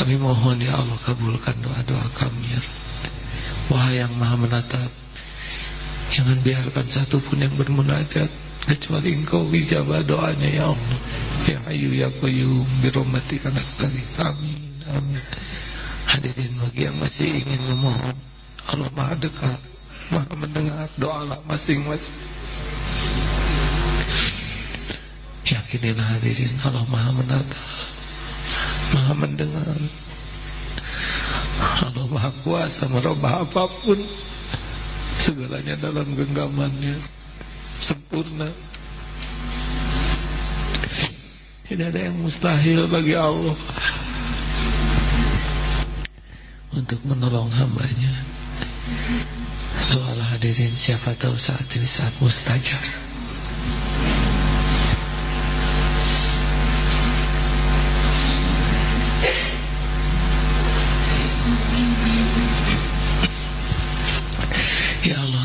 Speaker 1: Kami mohon ya Allah kabulkan doa-doa kami ya Wahai yang maha menatap. Jangan biarkan satu pun yang bermunajat Kecuali engkau ijabah doanya ya Allah. Ya ayu ya qayyum Birahmatika nastaghits Amin Amin. Hadirin bagi yang masih ingin memohon Allah maha dekat Maha mendengar doa masing-masing Yakinilah hadirin Allah maha menata Maha mendengar Allah maha kuasa merubah apa pun Segalanya dalam genggamannya. Sempurna. Tidak ada yang mustahil bagi Allah Untuk menolong hambanya. Doalah hadirin siapa tahu saat ini saat mustajab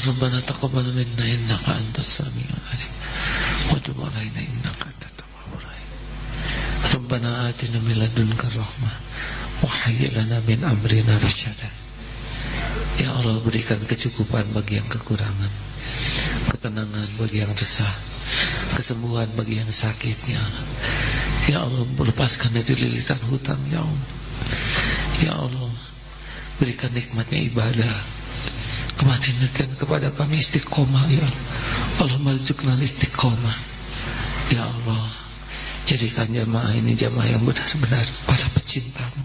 Speaker 1: ربنا تقبل منا إنك أنت السميع العليم وتب علينا إنك أنت التواب الرحيم ربنا آتنا من لدنك الرحمة وهيئ لنا من أمرنا رشدا Ya Allah berikan kecukupan bagi yang kekurangan Ketenangan bagi yang resah Kesembuhan bagi yang sakit Ya Allah, ya Allah lepaskan dari lilitan hutang Ya Allah Ya Allah Berikan nikmatnya ibadah kematian kepada kami istiqomah ya Allah. Marzukna istiqomah. Ya Allah jadikan jamaah ini jamaah yang benar-benar para pecintamu.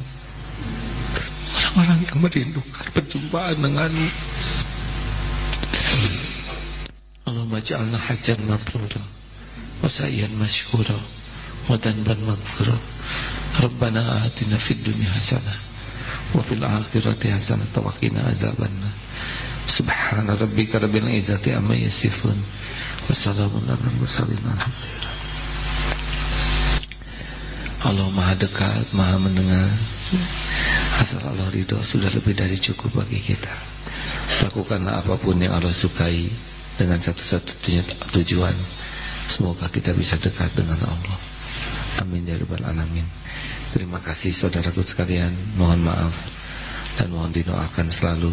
Speaker 1: Orang-orang yang merindukan perjumpaan denganmu. Allah maja'alna hajjan mabrura wa sayyan masyhura wa danban maghfura. Rabbana atina fid dunya hasanah wa fil akhirati hasanah wa qina azabannar Subhana rabbika rabbil izzati amma yasifun. Wassalamualaikum Allah maha dekat, maha mendengar. Asal Allah ridho sudah lebih dari cukup bagi kita. Lakukanlah apa pun yang Allah sukai Dengan satu-satunya tujuan. Semoga kita bisa dekat dengan Allah. Amin ya rabbal alamin. Terima kasih saudaraku sekalian. Mohon maaf Dan mohon didoakan selalu